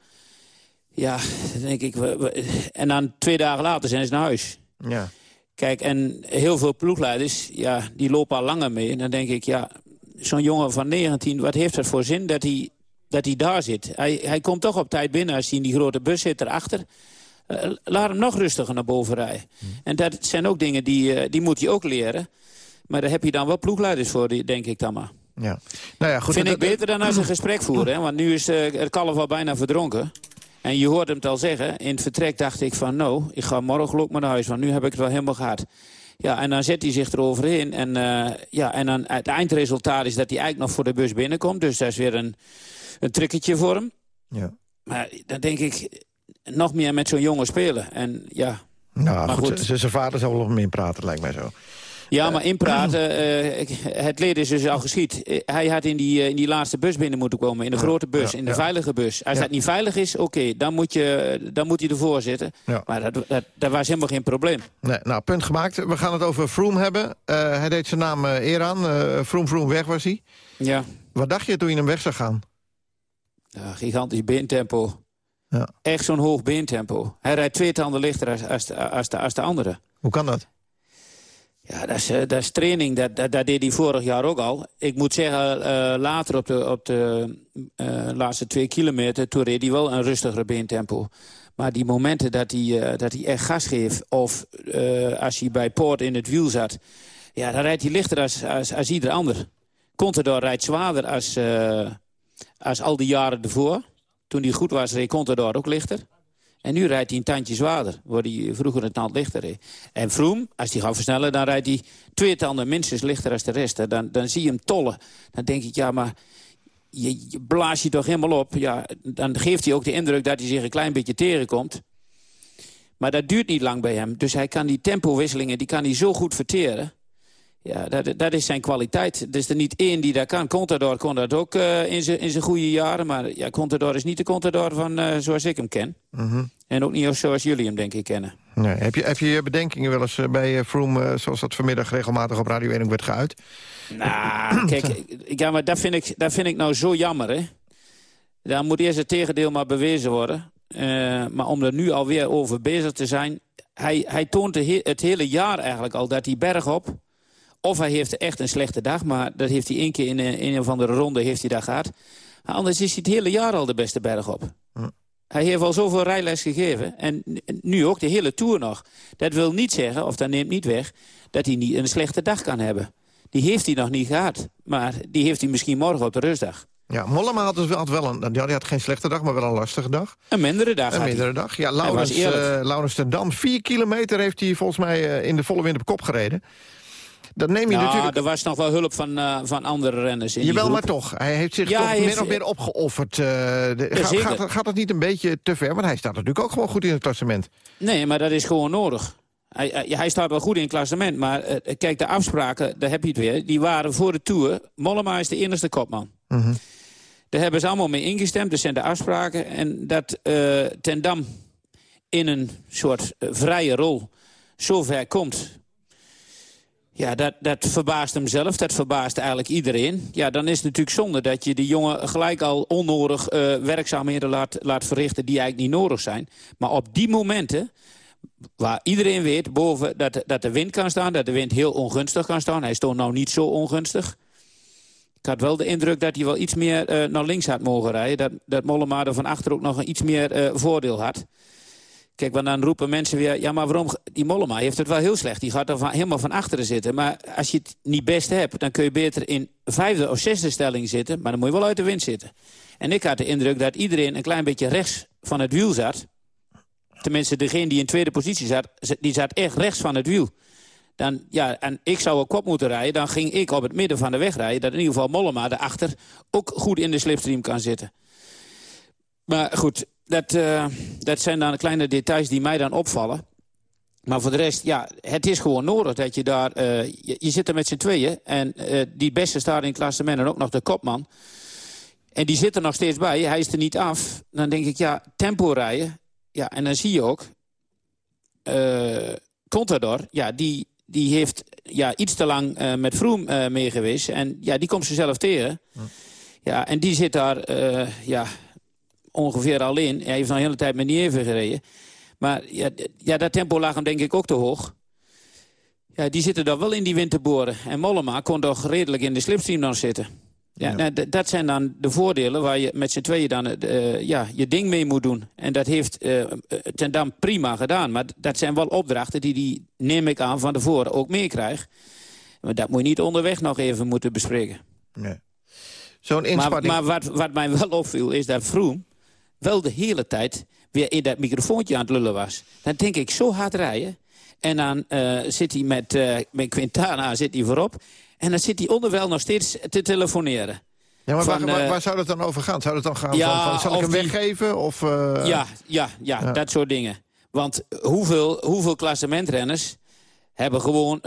Ja, dan denk ik... we- we- en dan twee dagen later zijn ze naar huis. Ja. Kijk, en heel veel ploegleiders, ja, die lopen al langer mee. En dan denk ik, ja, zo'n jongen van 19, wat heeft het voor zin dat hij, dat hij daar zit? Hij, hij komt toch op tijd binnen als hij in die grote bus zit erachter. Eh, laat hem nog rustiger naar boven rijden. En dat zijn ook dingen die, eh, die moet je ook leren. Maar daar heb je dan wel ploegleiders voor, denk ik dan maar. Ja. Nou ja, goed. Vind ik beter dan als een gesprek voeren. Hè? Want nu is eh, het kalf al bijna verdronken. En je hoort hem het al zeggen. In het vertrek dacht ik van, nou, ik ga morgen ook maar naar huis. Want nu heb ik het wel helemaal gehad. Ja, en dan zet hij zich eroverheen. En, eh, ja, en dan het eindresultaat is dat hij eigenlijk nog voor de bus binnenkomt. Dus dat is weer een, een voor hem. Ja. Maar dan denk ik, nog meer met zo'n jongen spelen. En ja, Nou, goed, zijn vader zal wel nog meer praten, lijkt mij zo. Ja, maar inpraten, eh, het leed is dus al geschied. Eh, hij had in die, eh, in die laatste bus binnen moeten komen, in de grote bus, in de veilige bus. Als dat niet veilig is, oké, dan, moet je, dan moet hij ervoor zitten. Maar dat, dat, dat was helemaal geen probleem. Nee, nou, punt gemaakt. We gaan het over Froome hebben. Hij deed zijn naam eer aan. Froome, Froome, weg was hij. Ja, Wat dacht je toen je hem weg zag gaan? ja gigantisch beentempo. Ja. Echt zo'n hoog beentempo. Hij rijdt twee tanden lichter als, als, als, de, als de andere. Hoe kan dat? Ja, dat is, eh, training. Dat, dat, deed hij vorig jaar ook al. Ik moet zeggen, eh, later op de, op de eh, laatste twee kilometer... toen reed hij wel een rustigere beentempo. Maar die momenten dat hij, dat hij echt gas geeft... of als hij bij Poort in het wiel zat... ja, dan rijdt hij lichter als, als, als ieder ander. Contador rijdt zwaarder als, als al die jaren ervoor. Toen hij goed was, reed Contador ook lichter. En nu rijdt hij een tandje zwaarder, waar hij vroeger een tand lichter. En Vroom, als hij gaat versnellen, dan rijdt hij twee tanden minstens lichter als de rest. Dan, dan zie je hem tollen. Dan denk ik, ja, maar je, je blaas je toch helemaal op. Ja, dan geeft hij ook de indruk dat hij zich een klein beetje tegenkomt. Maar dat duurt niet lang bij hem. Dus hij kan die tempowisselingen die kan hij zo goed verteren. Ja, dat, dat is zijn kwaliteit. Er is er niet één die dat kan. Contador kon dat ook eh, in zijn goede jaren. Maar ja, Contador is niet de Contador van eh, zoals ik hem ken. Mhm. En ook niet zoals jullie hem denk ik kennen. Nee. Heb, je, heb je bedenkingen wel eens eh, bij Froome... eh, zoals dat vanmiddag regelmatig op Radio 1 ook werd geuit? Nou, kijk, ja, maar dat vind, ik, dat vind ik nou zo jammer, hè. Dan moet eerst het tegendeel maar bewezen worden. Maar om er nu alweer over bezig te zijn... Hij, hij toont he- het hele jaar eigenlijk al dat hij bergop... of hij heeft echt een slechte dag... maar dat heeft hij één keer in een, in een of andere ronde heeft hij dat gehad. Maar anders is hij het hele jaar al de beste bergop. Hij heeft al zoveel rijles gegeven. En nu ook de hele Tour nog. Dat wil niet zeggen, of dat neemt niet weg... dat hij niet een slechte dag kan hebben. Die heeft hij nog niet gehad. Maar die heeft hij misschien morgen op de rustdag. Ja, Mollema had dus wel, had wel een... Ja, die had geen slechte dag, maar wel een lastige dag. Een mindere dag Een hij. mindere dag. Ja, Laurens, eh Laurens ten Dam. Vier kilometer heeft hij volgens mij eh, in de volle wind op kop gereden. Dat neem je Nou, natuurlijk... er was nog wel hulp van, eh, van andere renners in Jawel, maar toch. Hij heeft zich Ja, toch min of meer opgeofferd. de- gaat, gaat, gaat dat niet een beetje te ver? Want hij staat natuurlijk ook gewoon goed in het klassement. Nee, maar dat is gewoon nodig. Hij, hij, staat wel goed in het klassement, maar eh, kijk, de afspraken, daar heb je het weer... die waren voor de Tour. Mollema is de enige kopman. Mhm. Daar hebben ze allemaal mee ingestemd, dus zijn de afspraken. En dat eh Ten Dam in een soort vrije rol zo ver komt... Ja, dat, dat verbaast hem zelf, dat verbaast eigenlijk iedereen. Ja, dan is het natuurlijk zonde dat je die jongen gelijk al onnodig eh, werkzaamheden laat, laat verrichten... die eigenlijk niet nodig zijn. Maar op die momenten, waar iedereen weet boven dat, dat de wind kan staan... dat de wind heel ongunstig kan staan. Hij stond nou niet zo ongunstig. Ik had wel de indruk dat hij wel iets meer eh, naar links had mogen rijden. Dat, dat Mollema er van achter ook nog een iets meer eh, voordeel had. Kijk, want dan roepen mensen weer... ja, maar waarom... die Mollema heeft het wel heel slecht. Die gaat er helemaal van achteren zitten. Maar als je het niet best hebt... dan kun je beter in vijfde of zesde stelling zitten... maar dan moet je wel uit de wind zitten. En ik had de indruk dat iedereen een klein beetje rechts van het wiel zat. tenminste degene die in tweede positie zat... die zat echt rechts van het wiel. Dan, ja, en ik zou een kop moeten rijden, dan ging ik op het midden van de weg rijden... dat in ieder geval Mollema daarachter ook goed in de slipstream kan zitten. Maar goed, dat, uh, dat zijn dan kleine details die mij dan opvallen. Maar voor de rest, ja, het is gewoon nodig dat je daar... Uh, je, je, zit er met z'n tweeën en uh, die beste staat in het klassement en ook nog de kopman. En die zit er nog steeds bij, hij is er niet af. Dan denk ik, ja, tempo rijden. Ja, en dan zie je ook... Contador, ja, die, die heeft ja, iets te lang met Vroom uh, mee geweest. En ja, die komt zichzelf tegen. Ja. ja, en die zit daar uh, ja, ongeveer alleen. Hij heeft nog een hele tijd met niet even gereden. Maar ja, ja, dat tempo lag hem denk ik ook te hoog. Ja, die zitten daar wel in die wind te boren. En Mollema kon toch redelijk in de slipstream dan zitten. Ja, ja. Nou, dat zijn dan de voordelen waar je met z'n tweeën dan uh, ja, je ding mee moet doen. En dat heeft uh, Ten Dam prima gedaan. Maar dat zijn wel opdrachten die die, neem ik aan, van tevoren ook meekrijgt. Maar dat moet je niet onderweg nog even moeten bespreken. Nee. Zo'n inspanning... Maar, maar wat, wat mij wel opviel is dat Vroom wel de hele tijd weer in dat microfoontje aan het lullen was. Dan denk ik, zo hard rijden. En dan uh, zit hij met, met Quintana zit hij voorop. En dan zit hij onderwijl nog steeds te telefoneren. Ja, maar van, waar, waar, waar, zou het dan over gaan? Zou het dan gaan ja, van, van, zal ik hem die... weggeven? Of, uh... ja, ja, ja, ja, dat soort dingen. Want hoeveel, hoeveel klassementrenners hebben gewoon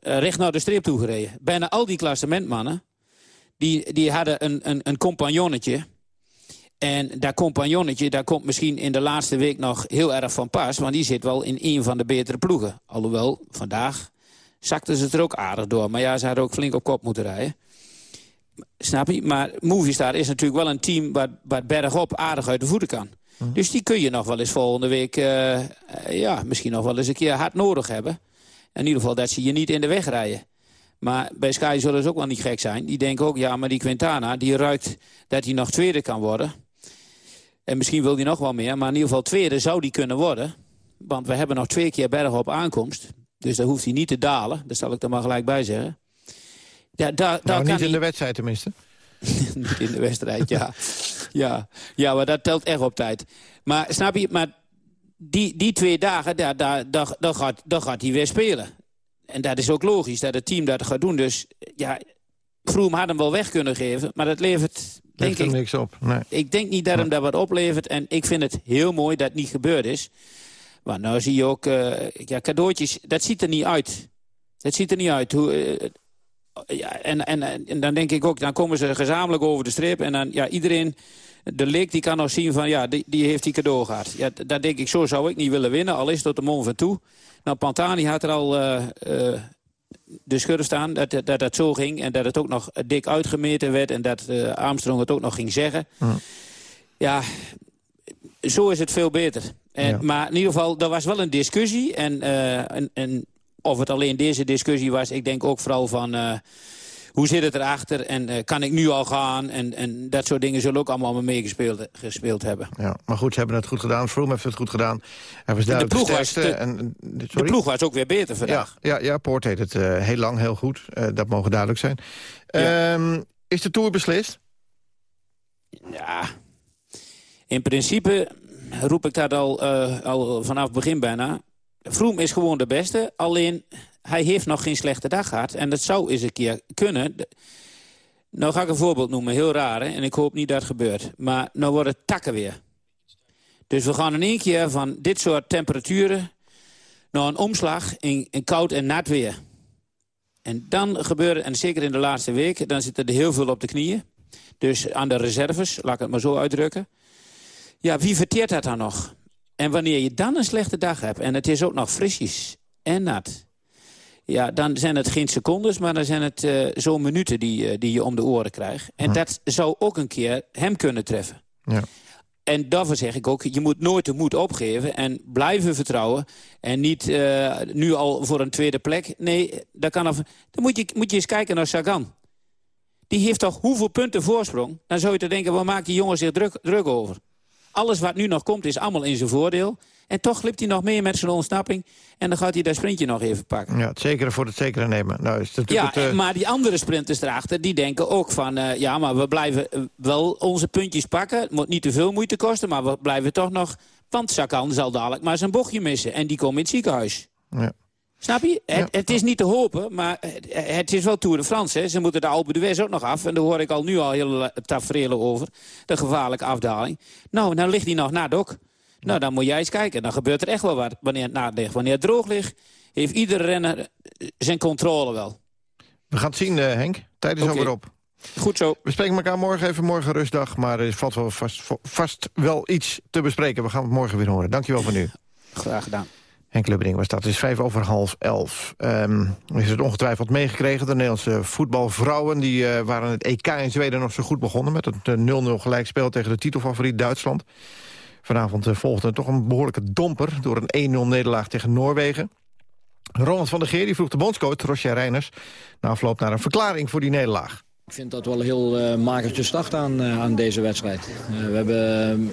recht naar de streep toegereden? Bijna al die klassementmannen, die, die hadden een, een, een compagnonnetje. En dat compagnonnetje, daar komt misschien in de laatste week nog heel erg van pas. Want die zit wel in een van de betere ploegen. Alhoewel, vandaag zakten ze er ook aardig door. Maar ja, ze hadden ook flink op kop moeten rijden. Snap je? Maar Movistar is natuurlijk wel een team... wat, wat bergop aardig uit de voeten kan. Mhm. Dus die kun je nog wel eens volgende week... Uh, ja, misschien nog wel eens een keer hard nodig hebben. In ieder geval dat ze je niet in de weg rijden. Maar bij Sky zullen ze ook wel niet gek zijn. Die denken ook, ja, maar die Quintana, die ruikt dat hij nog tweede kan worden. En misschien wil hij nog wel meer. Maar in ieder geval tweede zou die kunnen worden. Want we hebben nog twee keer bergop aankomst. Dus daar hoeft hij niet te dalen. Dat zal ik er maar gelijk bij zeggen. Ja, daar, nou, niet in de wedstrijd tenminste. niet in de wedstrijd, ja. ja. Ja, maar dat telt echt op tijd. Maar snap je, maar die, die twee dagen, daar, daar, daar, daar, gaat, daar gaat hij weer spelen. En dat is ook logisch dat het team dat gaat doen. Dus ja, Vroom had hem wel weg kunnen geven, maar dat levert... Denk ik, niks op. Nee. Ik denk niet dat hem daar wat oplevert. En ik vind het heel mooi dat het niet gebeurd is. Maar nou zie je ook, uh, ja, cadeautjes, dat ziet er niet uit. Dat ziet er niet uit. Hoe, uh, ja, en, en, en dan denk ik ook, dan komen ze gezamenlijk over de streep. En dan, ja, iedereen, de leek die kan nog zien van, ja, die, die heeft die cadeau gehad. Ja, dat denk ik, zo zou ik niet willen winnen, al is het tot de mond van toe. Nou, Pantani had er al uh, de schudden staan dat, dat dat zo ging. En dat het ook nog dik uitgemeten werd. En dat Armstrong het ook nog ging zeggen. Ja, zo is het veel beter. En, Maar in ieder geval, er was wel een discussie. En, uh, en, en, of het alleen deze discussie was, ik denk ook vooral van... Hoe zit het erachter en uh, kan ik nu al gaan? En, en dat soort dingen zullen ook allemaal meegespeeld gespeeld hebben. Ja, maar goed, ze hebben het goed gedaan. Vroom heeft het goed gedaan. Hij was de, ploeg was de, en, de ploeg was ook weer beter vandaag. Ja, ja, ja Poort heet het heel lang heel goed. dat mogen duidelijk zijn. Ja. Um, is de Tour beslist? Ja, in principe roep ik dat al, uh, al vanaf het begin bijna. Vroom is gewoon de beste, alleen hij heeft nog geen slechte dag gehad. En dat zou eens een keer kunnen. Nou ga ik een voorbeeld noemen, heel raar, hè? en ik hoop niet dat het gebeurt. Maar nou worden takken weer. Dus we gaan in één keer van dit soort temperaturen... naar een omslag in, koud en nat weer. En dan gebeurt, en zeker in de laatste week... dan zitten er heel veel op de knieën. Dus aan de reserves, laat ik het maar zo uitdrukken. Ja, wie verteert dat dan nog? En wanneer je dan een slechte dag hebt... en het is ook nog frisjes en nat... ja, dan zijn het geen secondes... maar dan zijn het uh, zo'n minuten die, uh, die je om de oren krijgt. En hm. dat zou ook een keer hem kunnen treffen. Ja. En daarvoor zeg ik ook, je moet nooit de moed opgeven... en blijven vertrouwen. En niet uh, nu al voor een tweede plek. Nee, dat kan af, dan moet je, moet je eens kijken naar Sagan. Die heeft toch hoeveel punten voorsprong? Dan zou je te denken, waar maakt die jongen zich druk, druk over? Alles wat nu nog komt is allemaal in zijn voordeel. En toch glipt hij nog meer met zijn ontsnapping. En dan gaat hij dat sprintje nog even pakken. Ja, het zekere voor het zekere nemen. Nou, is het ja, het, uh... maar die andere sprinters erachter, die denken ook van... Uh, ja, maar we blijven wel onze puntjes pakken. Het moet niet te veel moeite kosten, maar we blijven toch nog Want Sakan zal dadelijk maar zijn bochtje missen. En die komt in het ziekenhuis. Ja. Snap je? Het, het, is niet te hopen, maar het, is wel Tour de France. Hè. Ze moeten de Alpe d'Huez ook nog af. En daar hoor ik al nu al heel tafereelen over. De gevaarlijke afdaling. Nou, dan ligt hij nog na ook. Nou, dan moet jij eens kijken. Dan gebeurt er echt wel wat. Wanneer het naad ligt. Wanneer het droog ligt, heeft iedere renner zijn controle wel. We gaan het zien, uh, Henk. Tijd is Oké. alweer op. Goed zo. We spreken elkaar morgen even. Morgen rustdag. Maar er valt wel vast, vast wel iets te bespreken. We gaan het morgen weer horen. Dankjewel voor nu. Graag gedaan. Henk Lubberding was dat. Het is vijf over half elf. Um, is het ongetwijfeld meegekregen. De Nederlandse voetbalvrouwen die, uh, waren het EK in Zweden nog zo goed begonnen... met een 0-0 gelijkspel tegen de titelfavoriet Duitsland. Vanavond uh, volgde toch een behoorlijke domper... door een 1-0 nederlaag tegen Noorwegen. Ronald van der Geer die vroeg de bondscoach, Rosja Reiners... na afloop naar een verklaring voor die nederlaag. Ik vind dat wel heel uh, magertje start aan, uh, aan deze wedstrijd. Uh, we, hebben,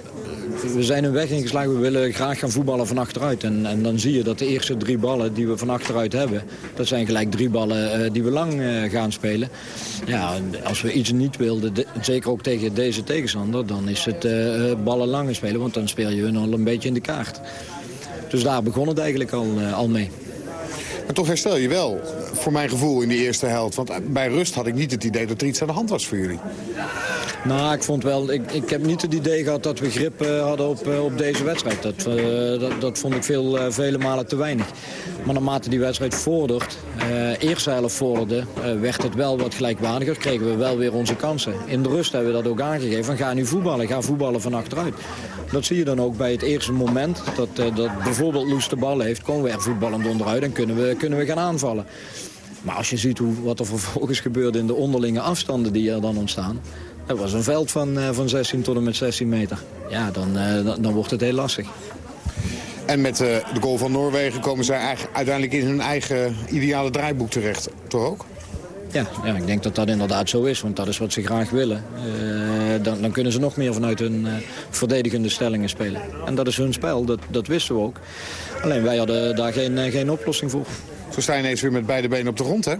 we zijn een weg ingeslagen, we willen graag gaan voetballen van achteruit. En, en dan zie je dat de eerste drie ballen die we van achteruit hebben... dat zijn gelijk drie ballen die we lang gaan spelen. Ja, als we iets niet wilden, de, zeker ook tegen deze tegenstander... dan is het ballen lang spelen, want dan speel je hun al een beetje in de kaart. Dus daar begon het eigenlijk al, al mee. Maar toch herstel je wel, voor mijn gevoel, in die eerste helft. Want bij rust had ik niet het idee dat er iets aan de hand was voor jullie. Nou, ik vond wel... Ik, ik heb niet het idee gehad dat we grip uh, hadden op, uh, op deze wedstrijd. Dat, uh, dat, dat, vond ik veel, vele malen te weinig. Maar naarmate die wedstrijd vordert, eerste helft vorderde... werd het wel wat gelijkwaardiger, kregen we wel weer onze kansen. In de rust hebben we dat ook aangegeven. Ga nu voetballen, ga voetballen van achteruit. Dat zie je dan ook bij het eerste moment dat, dat bijvoorbeeld Loes de bal heeft... komen we er voetballend onderuit en kunnen we, kunnen we gaan aanvallen. Maar als je ziet hoe, wat er vervolgens gebeurt in de onderlinge afstanden die er dan ontstaan... Dat was een veld van, uh, van 16 tot en met 16 meter. Ja, dan, uh, dan, dan, wordt het heel lastig. En met uh, de goal van Noorwegen komen zij uiteindelijk in hun eigen ideale draaiboek terecht. Toch ook? Ja, ja, ik denk dat dat inderdaad zo is, want dat is wat ze graag willen. dan, dan, kunnen ze nog meer vanuit hun verdedigende stellingen spelen. En dat is hun spel, dat, dat wisten we ook. Alleen wij hadden daar geen, geen oplossing voor. Zo sta je ineens weer met beide benen op de grond, hè?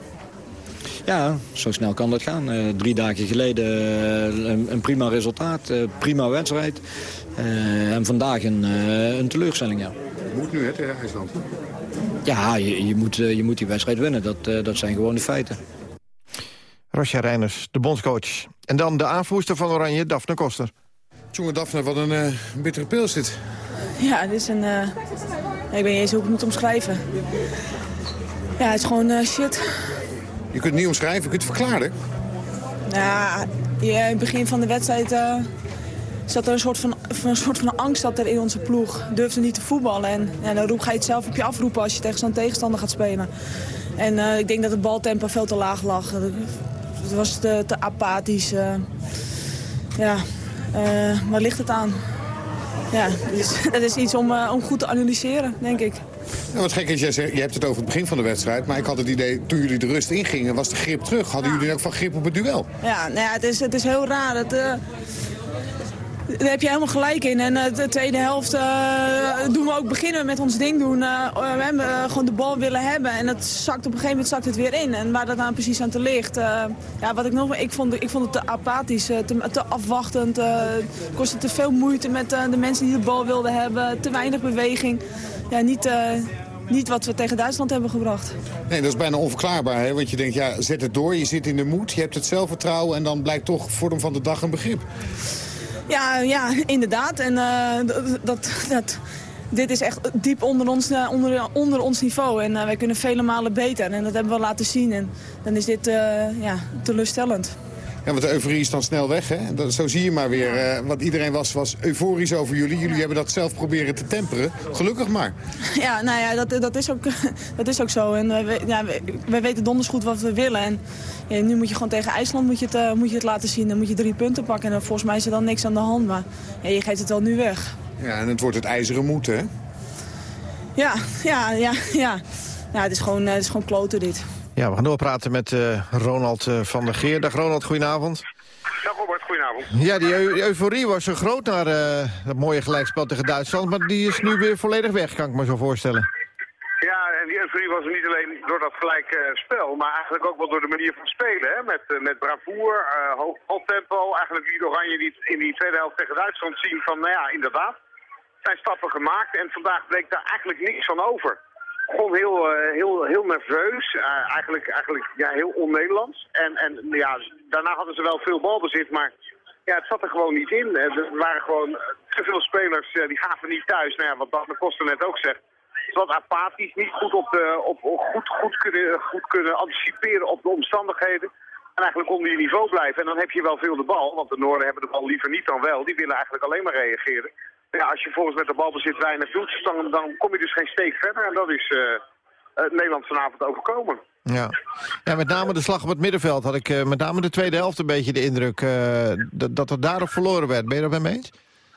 Ja, zo snel kan dat gaan. Uh, drie dagen geleden uh, een, een, prima resultaat, uh, prima wedstrijd. en vandaag een, een teleurstelling, ja. Moet nu, hè, tegen IJsland? Ja, je, je, moet, je moet die wedstrijd winnen. Dat, dat zijn gewoon de feiten. Rosja Reiners, de bondscoach. En dan de aanvoerster van Oranje, Daphne Koster. Jongen, Daphne, wat een bittere pil is dit. Ja, dit is een... ik weet niet eens hoe ik het moet omschrijven. Ja, het is gewoon shit. Je kunt het niet omschrijven, je kunt het verklaren. Ja, in het begin van de wedstrijd uh, zat er een soort, van, een soort van angst dat er in onze ploeg. Durfde niet te voetballen. En ja, dan roep, ga je het zelf op je afroepen als je tegen zo'n tegenstander gaat spelen. En uh, ik denk dat het baltempo veel te laag lag. Het was te, te apathisch. Uh, ja, waar ligt het aan? Ja, dus, dat is iets om, om goed te analyseren, denk ik. Nou, wat gek is, zegt, je hebt het over het begin van de wedstrijd... maar ik had het idee, toen jullie de rust ingingen, was de grip terug. Hadden jullie ook van grip op het duel? Ja, nou ja het, is, het is heel raar. Het, uh, daar heb je helemaal gelijk in. En uh, de tweede helft uh, doen we ook beginnen met ons ding doen. we hebben gewoon de bal willen hebben. En het zakt, op een gegeven moment zakt het weer in. En waar dat nou precies aan te ligt. ja, wat ik, nog, ik, vond, ik vond het te apathisch, te, te afwachtend. Het kostte te veel moeite met de mensen die de bal wilden hebben. Te weinig beweging. Ja, niet, uh, niet wat we tegen Duitsland hebben gebracht. Nee, dat is bijna onverklaarbaar. Hè? Want je denkt, ja, zet het door, je zit in de moed, je hebt het zelfvertrouwen... en dan blijkt toch vorm van de dag een begrip. Ja, ja inderdaad. En uh, dat, dat, dit is echt diep onder ons, uh, onder, onder ons niveau. En wij kunnen vele malen beter. En dat hebben we laten zien. En dan is dit ja, teleurstellend. Ja, want de euforie is dan snel weg, hè? Dat, zo zie je maar weer. Uh, wat iedereen was, was euforisch over jullie. Jullie hebben dat zelf proberen te temperen. Gelukkig maar. Ja, nou ja, dat, dat, is, ook, dat is ook zo. En uh, we, ja, wij weten donders goed wat we willen. En ja, nu moet je gewoon tegen IJsland moet je, het, uh, moet je het laten zien. Dan moet je drie punten pakken. En volgens mij is er dan niks aan de hand. Maar ja, je geeft het wel nu weg. Ja, en het wordt het ijzeren moeten, hè? Ja, ja, ja, ja. ja het, is gewoon, het is gewoon kloten dit. Ja, we gaan doorpraten met uh, Ronald uh, van der Geer. Dag Ronald, goedenavond. Dag Robert, goedenavond. Ja, die, eu die euforie was zo groot naar uh, dat mooie gelijkspel tegen Duitsland... maar die is nu weer volledig weg, kan ik me zo voorstellen. Ja, en die euforie was niet alleen door dat gelijk spel... maar eigenlijk ook wel door de manier van spelen. Hè? Met, met bravoer, hoog, hoog tempo. Eigenlijk liet Oranje niet in die tweede helft tegen Duitsland zien van... nou ja, inderdaad, zijn stappen gemaakt en vandaag bleek daar eigenlijk niks van over. Gewoon heel, eh, heel, heel nerveus, eh, eigenlijk, eigenlijk ja, heel on-Nederlands. En, en ja, daarna hadden ze wel veel balbezit, maar ja, het zat er gewoon niet in. Eh, Er waren gewoon te veel spelers die gaven niet thuis. Nou ja, wat de Koster net ook zegt. Wat apathisch, niet goed, op de, op, op- goed, goed, kunnen, goed kunnen anticiperen op de omstandigheden. En eigenlijk onder je niveau blijven. En dan heb je wel veel de bal, want de Noorden hebben de bal liever niet dan wel. Die willen eigenlijk alleen maar reageren. Ja, als je volgens met de balbezit weinig doet, dan, dan kom je dus geen steek verder. En dat is eh, Nederland vanavond overkomen. Ja. ja, met name de slag op het middenveld had ik eh, met name de tweede helft een beetje de indruk eh, dat, dat er daarop verloren werd. Ben je dat me eens?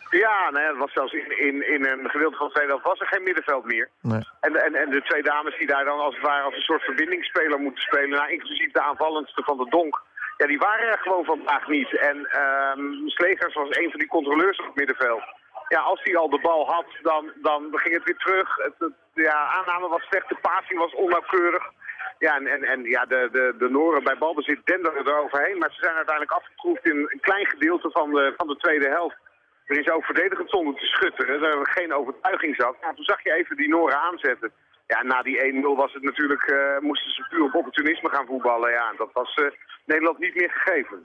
Ja, het was zelfs in, in, in een gedeelte van de tweede helft was er geen middenveld meer. Nee. En, en, en de twee dames die daar dan als het ware als een soort verbindingsspeler moeten spelen, nou, inclusief de aanvallendste van de Donk, ja, die waren er gewoon vandaag niet. En ehm Slegers was een van die controleurs op het middenveld. Ja, als hij al de bal had, dan, dan ging het weer terug. Het, ja, aanname was slecht, de passing was onnauwkeurig. Ja, en, en, en ja, de, de, de Noren bij balbezit denderen er overheen. Maar ze zijn uiteindelijk afgetroefd in een klein gedeelte van de, van de tweede helft. Waarin ze ook verdedigend stonden te schutteren. Er geen overtuiging zat. Nou, toen zag je even die Noren aanzetten. Ja, na die 1-0 was het natuurlijk, eh, moesten ze puur op opportunisme gaan voetballen. Ja, dat was eh, Nederland niet meer gegeven.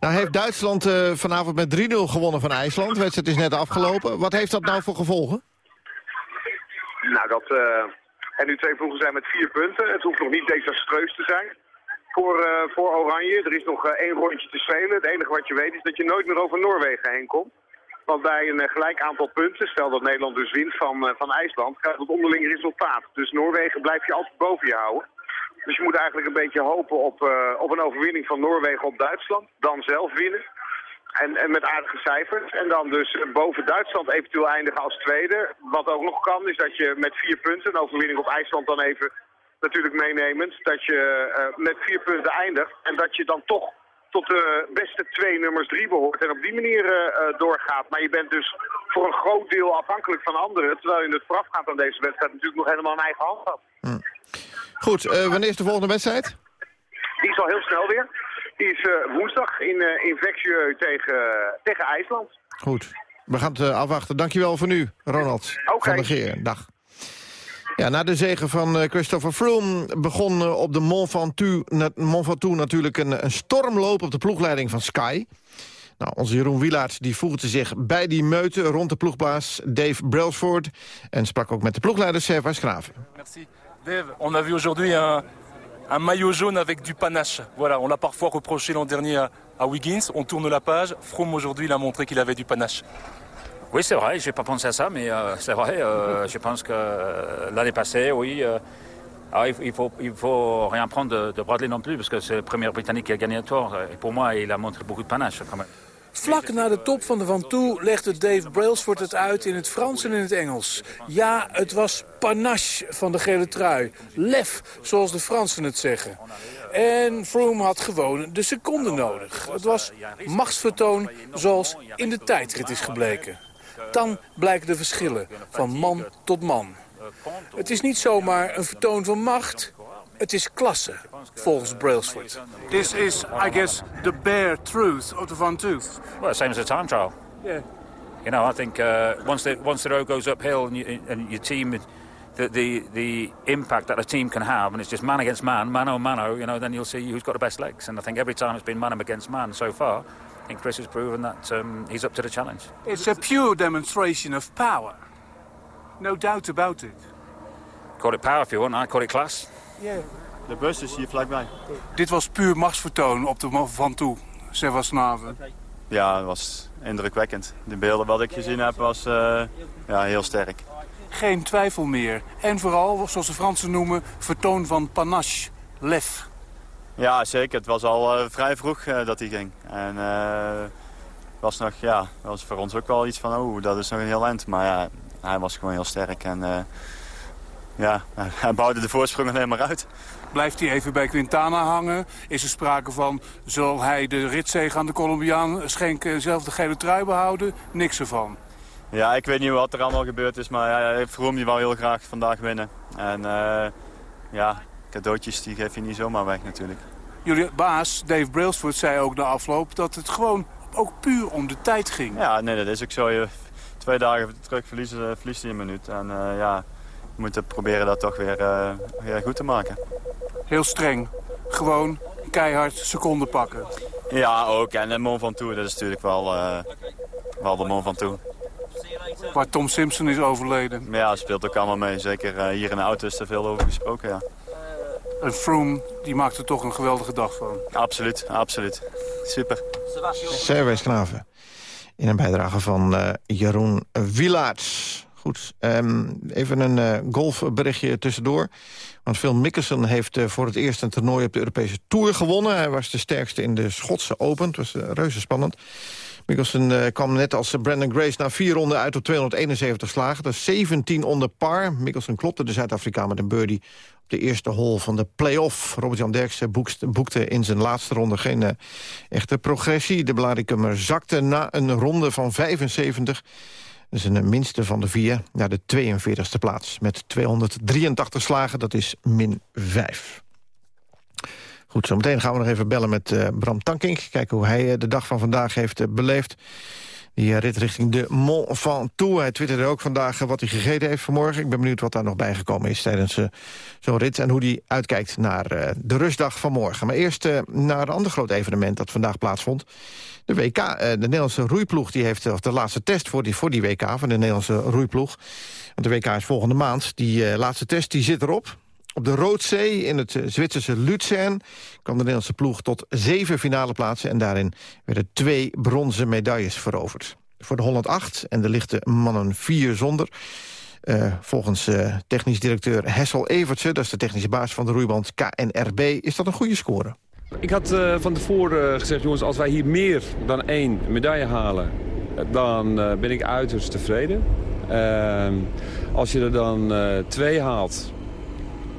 Nou heeft Duitsland eh, vanavond met 3-0 gewonnen van IJsland. De wedstrijd is net afgelopen. Wat heeft dat nou voor gevolgen? Nou, dat... en nu twee ploegen zijn met vier punten. Het hoeft nog niet desastreus te zijn voor, voor Oranje. Er is nog één rondje te spelen. Het enige wat je weet is dat je nooit meer over Noorwegen heen komt. Want bij een eh, gelijk aantal punten, stel dat Nederland dus wint van, eh, van IJsland, krijgt het onderling resultaat. Dus Noorwegen blijf je altijd boven je houden. Dus je moet eigenlijk een beetje hopen op, eh, op een overwinning van Noorwegen op Duitsland. Dan zelf winnen. En, en met aardige cijfers. En dan dus boven Duitsland eventueel eindigen als tweede. Wat ook nog kan, is dat je met vier punten, een overwinning op IJsland dan even natuurlijk meenemend, dat je met vier punten eindigt. En dat je dan toch tot de beste twee nummers drie behoort. En op die manier eh, eh, doorgaat. Maar je bent dus voor een groot deel afhankelijk van anderen. Terwijl je in het voorafgaand aan deze wedstrijd natuurlijk nog helemaal een eigen hand had. Goed, eh, wanneer is de volgende wedstrijd? Die is al heel snel weer. Die is woensdag in, eh in tegen, tegen IJsland. Goed, we gaan het afwachten. Dankjewel voor nu, Ronald van der Geer. Dag. Ja, na de zegen van eh, Christopher Froome begon eh, op de Mont Ventoux, Mont Ventoux natuurlijk een, een stormloop op de ploegleiding van Sky. Nou, onze Jeroen Wielaert die voegde zich bij die meute rond de ploegbaas Dave Brailsford... en sprak ook met de ploegleider Servais Graven. Merci. Dave, on a vu aujourd'hui un, un maillot jaune avec du panache. Voilà, on l'a parfois reproché l'an dernier à, à Wiggins. On tourne la page. Froome aujourd'hui, il a montré qu'il avait du panache. Oui, c'est vrai, j'ai pas pensé à ça, mais euh, c'est vrai. euh, je pense que euh, l'année passée, oui. euh, alors, il, il faut, il faut rien prendre de, de Bradley non plus, parce que c'est le premier Britannique qui a gagné le tour. Et pour moi, il a montré beaucoup de panache quand même. Vlak na de top van de Van Toe legde Dave Brailsford het uit in het Frans en in het Engels. Ja, het was panache van de gele trui. Lef, zoals de Fransen het zeggen. En Froome had gewoon de seconde nodig. Het was machtsvertoon zoals in de tijdrit is gebleken. Dan blijken de verschillen van man tot man. Het is niet zomaar een vertoon van macht, het is klasse, volgens Brailsford. This is, I guess, the bare truth of the Van Tooth. Well, same as a time trial. Yeah. You know, I think uh, once the once the road goes uphill and, you, and your team, the, the the impact that a team can have, and it's just man against man, mano mano. You know, then you'll see who's got the best legs. And I think every time it's been man against man so far. Think Chris has proven that um, he's up to the challenge. It's a pure demonstration of power. No doubt about it. Call it power if you want. I call it class. Yeah. De bus is hier vlakbij. Dit was puur machtsvertoon op de Van Toe, Servasnaven. Ja, het was indrukwekkend. De beelden wat ik gezien heb was eh, ja, heel sterk. Geen twijfel meer. En vooral, zoals de Fransen noemen, vertoon van panache, lef. Ja, zeker. Het was al eh, vrij vroeg eh, dat hij ging. En eh, was nog, ja, was voor ons ook wel iets van, oh, dat is nog een heel eind. Maar ja, hij was gewoon heel sterk en ja, hij bouwde de voorsprong alleen maar uit. Blijft hij even bij Quintana hangen? Is er sprake van, zal hij de ritzege aan de Colombiaan schenken, zelf de gele trui behouden? Niks ervan. Ja, ik weet niet wat er allemaal gebeurd is, maar ja, Vroom die wou heel graag vandaag winnen. En ja, cadeautjes die geef je niet zomaar weg natuurlijk. Jullie baas, Dave Brailsford, zei ook na afloop dat het gewoon ook puur om de tijd ging. Ja, nee, dat is ook zo. Je- twee dagen terug verliezen, verliest hij een minuut. En ja, we moeten proberen dat toch weer, weer goed te maken. Heel streng. Gewoon keihard seconden pakken. Ja, ook. En de Mon van Toe, dat is natuurlijk wel, wel de Mon van Toe. Waar Tom Simpson is overleden. Ja, speelt ook allemaal mee. Zeker hier in de auto is er veel over gesproken, ja. En Froome, die maakt er toch een geweldige dag van. Absoluut, absoluut. Super. Serwijs Knaven. In een bijdrage van uh, Jeroen Wilaerts. Goed, um, even een uh, golfberichtje tussendoor. Want Phil Mickelson heeft uh, voor het eerst een toernooi op de Europese Tour gewonnen. Hij was de sterkste in de Schotse Open. Het was reuze spannend. Mickelson uh, kwam net als Brandon Grace na vier ronden uit op 271 slagen. Dat is 17 onder par. Mickelson klopte de Zuid-Afrikaan met een birdie de eerste hole van de play-off. Robert-Jan Derksen boekte in zijn laatste ronde geen uh, echte progressie. De Blaricummer zakte na een ronde van 75. Dat is een minste van de vier naar de 42e plaats. Met 283 slagen, dat is min 5. Goed, zometeen gaan we nog even bellen met uh, Bram Tankink. Kijken hoe hij uh, de dag van vandaag heeft uh, beleefd. Die rit richting de Mont Ventoux. Hij twitterde ook vandaag wat hij gegeten heeft vanmorgen. Ik ben benieuwd wat daar nog bijgekomen is tijdens zo'n rit... en hoe hij uitkijkt naar de rustdag van morgen. Maar eerst naar een ander groot evenement dat vandaag plaatsvond. De WK, de Nederlandse roeiploeg, die heeft of de laatste test voor die, voor die WK... van de Nederlandse roeiploeg. Want de WK is volgende maand. Die laatste test die zit erop. Op de Roodzee in het Zwitserse Luzern kwam de Nederlandse ploeg tot zeven finale plaatsen... en daarin werden twee bronzen medailles veroverd. Voor de 108 en de lichte mannen vier zonder. Uh, volgens uh, technisch directeur Hessel Evertse, dat is de technische baas van de roeiband KNRB... is dat een goede score. Ik had van tevoren gezegd, jongens, als wij hier meer dan één medaille halen... dan ben ik uiterst tevreden. Ehm, als je er dan twee haalt,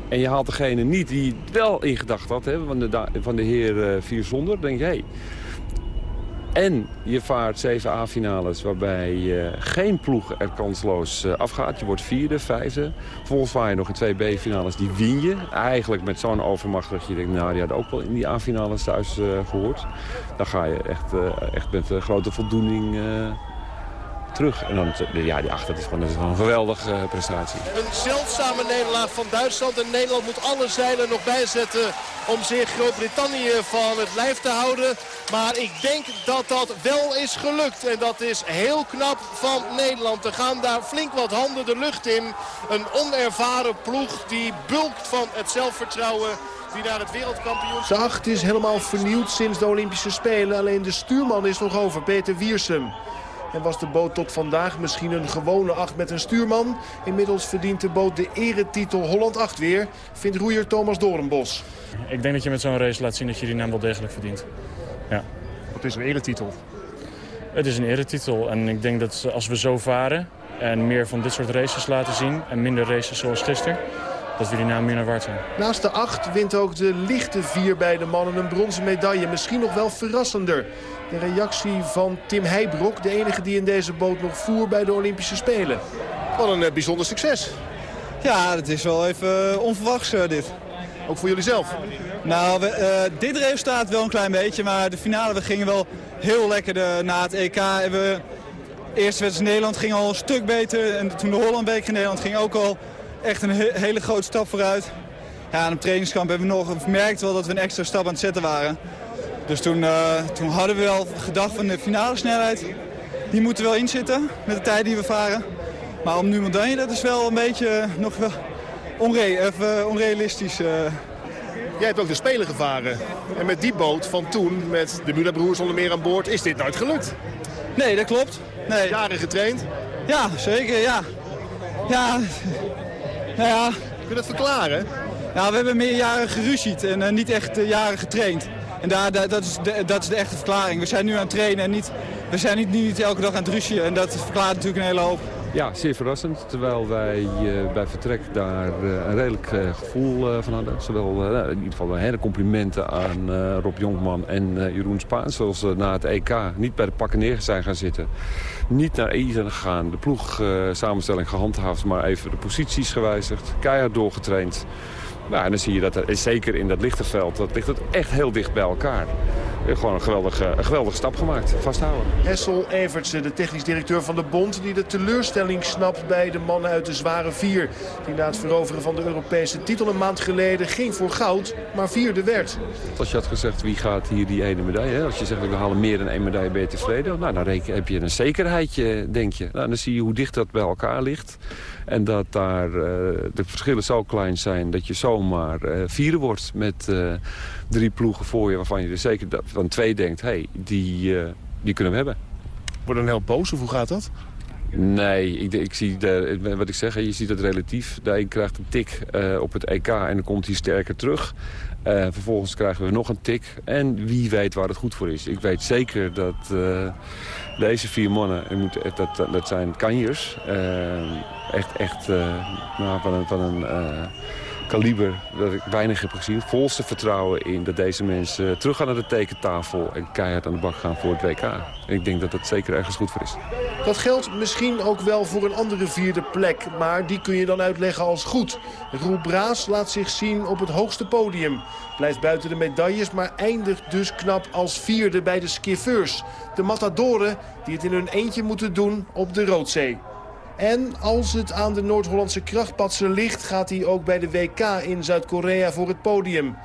en je haalt degene niet die wel in gedacht had, hè, van, de, van de heer uh, Vier Zonder. denk. Hey. En je vaart 7 A-finales waarbij uh, geen ploeg er kansloos uh, afgaat. Je wordt vierde, vijfde. Vervolgens vaar je nog in twee B-finales, die win je. Eigenlijk met zo'n overmacht dat je denkt, nou die had ook wel in die A-finales thuis gehoord. Dan ga je echt, echt met grote voldoening terug. En dan, ja, die dat is gewoon, dat is gewoon een geweldige uh, prestatie. Een zeldzame nederlaag van Duitsland. En Nederland moet alle zeilen nog bijzetten om zich Groot-Brittannië van het lijf te houden. Maar ik denk dat dat wel is gelukt. En dat is heel knap van Nederland. Er gaan daar flink wat handen de lucht in. Een onervaren ploeg die bulkt van het zelfvertrouwen die naar het wereldkampioenschap... De acht is helemaal vernieuwd sinds de Olympische Spelen. Alleen de stuurman is nog over, Peter Wiersum. En was de boot tot vandaag misschien een gewone acht met een stuurman. Inmiddels verdient de boot de eretitel Holland 8 weer, vindt roeier Thomas Doornbos. Ik denk dat je met zo'n race laat zien dat je die naam wel degelijk verdient. Ja. Wat is een eretitel? Het is een eretitel en ik denk dat als we zo varen en meer van dit soort races laten zien... en minder races zoals gisteren, dat we die naam meer naar waard zijn. Naast de acht wint ook de lichte vier bij de mannen een bronzen medaille. Misschien nog wel verrassender. De reactie van Tim Heijbrok, de enige die in deze boot nog voer bij de Olympische Spelen. Wat een uh, bijzonder succes. Ja, het is wel even uh, onverwachts uh, dit. Ook voor jullie zelf? Nou, we, dit resultaat wel een klein beetje, maar de finale we gingen wel heel lekker de, na het EK. En we, eerste wedstrijd in Nederland ging al een stuk beter en toen de Hollandweek in Nederland ging ook al echt een he hele grote stap vooruit. Ja, en op trainingskamp hebben we nog gemerkt wel dat we een extra stap aan het zetten waren. Dus toen, uh, toen hadden we wel gedacht van de finale snelheid. Die moeten wel inzitten met de tijd die we varen. Maar om nu medaille, dat is wel een beetje nog wel onre onrealistisch. Uh. Jij hebt ook de Spelen gevaren. En met die boot van toen, met de Müller-broers onder meer aan boord, is dit nooit gelukt. Nee, dat klopt. Nee. Jaren getraind? Ja, zeker, ja. Ja, nou ja. Kun je dat verklaren? Ja, we hebben meer jaren geruzied en uh, niet echt uh, jaren getraind. En daar, dat, is de, dat is de echte verklaring. We zijn nu aan het trainen en niet, we zijn niet, niet elke dag aan het ruzie. En dat verklaart natuurlijk een hele hoop. Ja, zeer verrassend. Terwijl wij uh, bij vertrek daar uh, een redelijk uh, gevoel van hadden. Zowel nou, in ieder geval hele complimenten aan Rob Jonkman en Jeroen Spaans. Zoals ze na het EK niet bij de pakken neer zijn gaan zitten. Niet naar Iden gegaan. De ploeg samenstelling gehandhaafd, maar even de posities gewijzigd. Keihard doorgetraind. Nou, en dan zie je dat er, zeker in dat lichte veld, dat ligt het echt heel dicht bij elkaar. gewoon een geweldige, een geweldige stap gemaakt. Vasthouden. Hessel Evertsen, de technisch directeur van de bond... die de teleurstelling snapt bij de mannen uit de zware vier. Die na het veroveren van de Europese titel een maand geleden... ging voor goud, maar vierde werd. Als je had gezegd wie gaat hier die ene medaille... Hè? als je zegt we halen meer dan één medaille, ben je tevreden? Nou, dan heb je een zekerheidje, denk je. Nou, dan zie je hoe dicht dat bij elkaar ligt. En dat daar uh, de verschillen zo klein zijn dat je zomaar uh, vierde wordt... met uh, drie ploegen voor je waarvan je er zeker van twee denkt... hé, hey, die, die kunnen we hebben. Wordt dan heel boos of hoe gaat dat? Nee, ik, ik zie de, wat ik zeg, je ziet het relatief. De een krijgt een tik uh, op het EK en dan komt hij sterker terug. Uh, vervolgens krijgen we nog een tik. En wie weet waar het goed voor is. Ik weet zeker dat uh, deze vier mannen, moet, dat, dat zijn kanjers. echt echt nou, van. Van een kaliber dat ik weinig heb gezien. Volste vertrouwen in dat deze mensen terug gaan naar de tekentafel... en keihard aan de bak gaan voor het WK. Ik denk dat dat zeker ergens goed voor is. Dat geldt misschien ook wel voor een andere vierde plek. Maar die kun je dan uitleggen als goed. Roel Braas laat zich zien op het hoogste podium. Blijft buiten de medailles, maar eindigt dus knap als vierde bij de skiffeurs. De matadoren die het in hun eentje moeten doen op de Roodzee. En als het aan de Noord-Hollandse krachtpatser ligt... gaat hij ook bij de WK in Zuid-Korea voor het podium.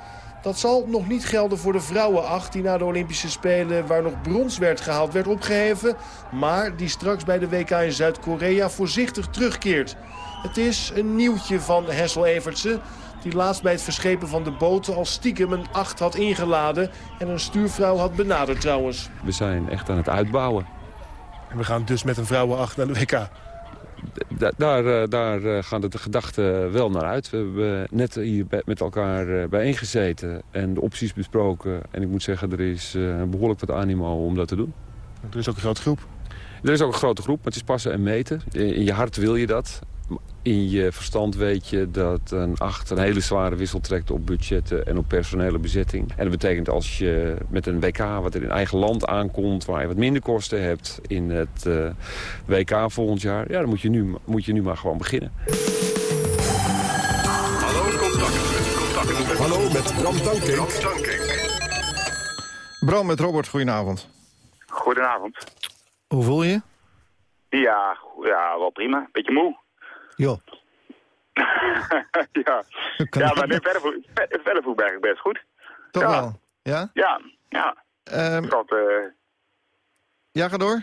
Dat zal nog niet gelden voor de vrouwenacht die na de Olympische Spelen... waar nog brons werd gehaald, werd opgeheven. Maar die straks bij de WK in Zuid-Korea voorzichtig terugkeert. Het is een nieuwtje van Hessel Evertsen... die laatst bij het verschepen van de boten al stiekem een acht had ingeladen... en een stuurvrouw had benaderd trouwens. We zijn echt aan het uitbouwen. En we gaan dus met een vrouwenacht naar de WK daar, daar gaan de gedachten wel naar uit. We hebben net hier met elkaar bijeengezeten en de opties besproken. En ik moet zeggen, er is behoorlijk wat animo om dat te doen. Er is ook een grote groep. Er is ook een grote groep, maar het is passen en meten. In je hart wil je dat in je verstand weet je dat een acht een hele zware wissel trekt op budgetten en op personele bezetting. En dat betekent als je met een WK wat er in eigen land aankomt, waar je wat minder kosten hebt in het uh, WK volgend jaar, ja, dan moet je nu, moet je nu maar gewoon beginnen. Hallo, contact, contact. Hallo, met Bram Tankink. Bram met Robert, goedenavond. Goedenavond. Hoe voel je? Ja, ja, wel prima. Beetje moe. Ja. ja. ja, maar nee, verder, voel, verder voel ik eigenlijk best goed. Toch ja. wel? Ja? Ja, ja. Um, had, uh... Ja, ga door.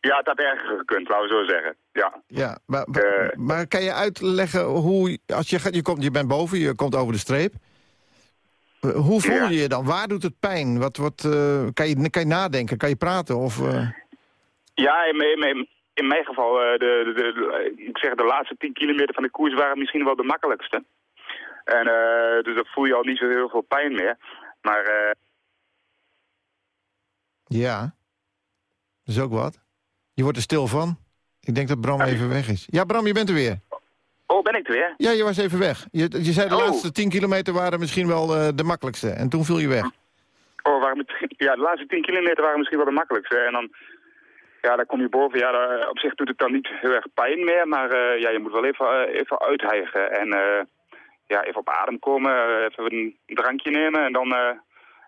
Ja, het had erger gekund, laten we zo zeggen. Ja. ja maar, uh, maar kan je uitleggen hoe... Als je, gaat, je, komt, je bent boven, je komt over de streep. Hoe voel je je dan? Waar doet het pijn? Wat, wat, uh, kan, je, kan je nadenken? Kan je praten? Of, Ja, in, in, in mijn geval, de, de, de, ik zeg de laatste 10 kilometer van de koers waren misschien wel de makkelijkste. En uh, dus dan voel je al niet zo heel veel pijn meer. Maar... Uh... Ja, dat is ook wat. Je wordt er stil van. Ik denk dat Bram even weg is. Ja, Bram, je bent er weer. Oh, ben ik er weer? Ja, je was even weg. Je, je zei de oh. laatste 10 kilometer waren misschien wel uh, de makkelijkste. En toen viel je weg. Oh, waren het, ja, de laatste 10 kilometer waren misschien wel de makkelijkste. En dan ja, dan kom je boven. Ja, daar, op zich doet het dan niet heel erg pijn meer, maar uh, ja, je moet wel even, uh, even uithijgen. En uh, ja, even op adem komen, even een drankje nemen en dan,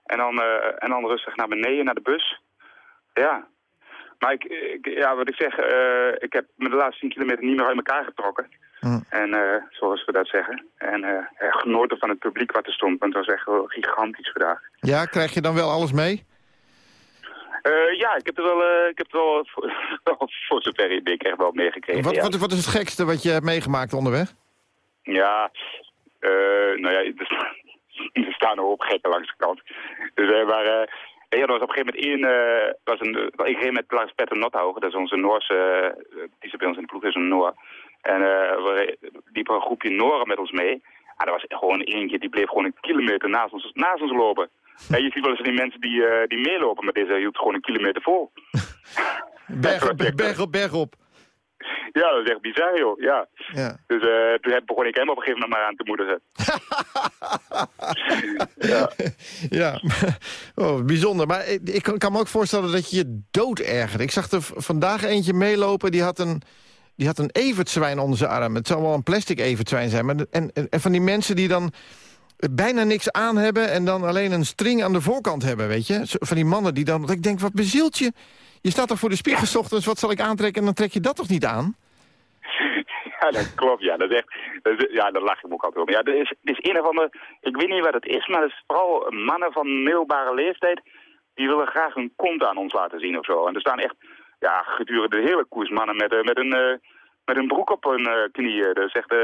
en dan, en dan rustig naar beneden, naar de bus. Ja. Maar ik, ik ja, wat ik zeg, ik heb me de laatste 10 kilometer niet meer uit elkaar getrokken. Mm. En zoals we dat zeggen. En genoten van het publiek wat er stond, want het was echt wel gigantisch vandaag. Ja, krijg je dan wel alles mee? Uh, ja, ik heb er wel, uh, ik heb er wel, voor, voor zover ik denk echt wel meegekregen. Wat, ja. wat, wat, is het gekste wat je hebt meegemaakt onderweg? Ja, uh, nou ja, er, er staan nog op gekken langs de kant. Dus, maar ja, er was op een gegeven moment één, was een, ik reed met Lars Petter Nothaugen, dat is onze Noorse, die zit bij ons in de ploeg, is een Noor. En we liepen een groepje Noren met ons mee. Ah, er was gewoon eentje, die bleef gewoon een kilometer naast ons, naast ons lopen. Ja, je ziet wel eens die mensen die, uh, die meelopen, maar deze hield gewoon een kilometer vol. berg, op, berg op, berg op. Ja, dat is echt bizar, joh. Ja. ja. Dus uh, toen begon ik hem op een gegeven moment maar aan te moedigen. ja. ja. Oh, bijzonder. Maar ik, kan me ook voorstellen dat je je dood ergert. Ik zag er vandaag eentje meelopen, die had een... Die had een evertzwijn onder zijn arm. Het zal wel een plastic evertzwijn zijn. Maar en, en van die mensen die dan bijna niks aan hebben... en dan alleen een string aan de voorkant hebben, weet je? Van die mannen die dan... Ik denk, wat bezielt je? Je staat toch voor de spiegel ochtends, wat zal ik aantrekken... en dan trek je dat toch niet aan? Ja, dat klopt. Ja, dat is echt, ja, daar lach ik me ook altijd om. Ja, er is, is een of andere, ik weet niet wat het is, maar het is vooral mannen van middelbare leeftijd, die willen graag hun kont aan ons laten zien of zo. En er staan echt, ja, gedurende de hele koers mannen met, eh, met, een, eh, met een broek op hun eh, knieën. Dat is echt,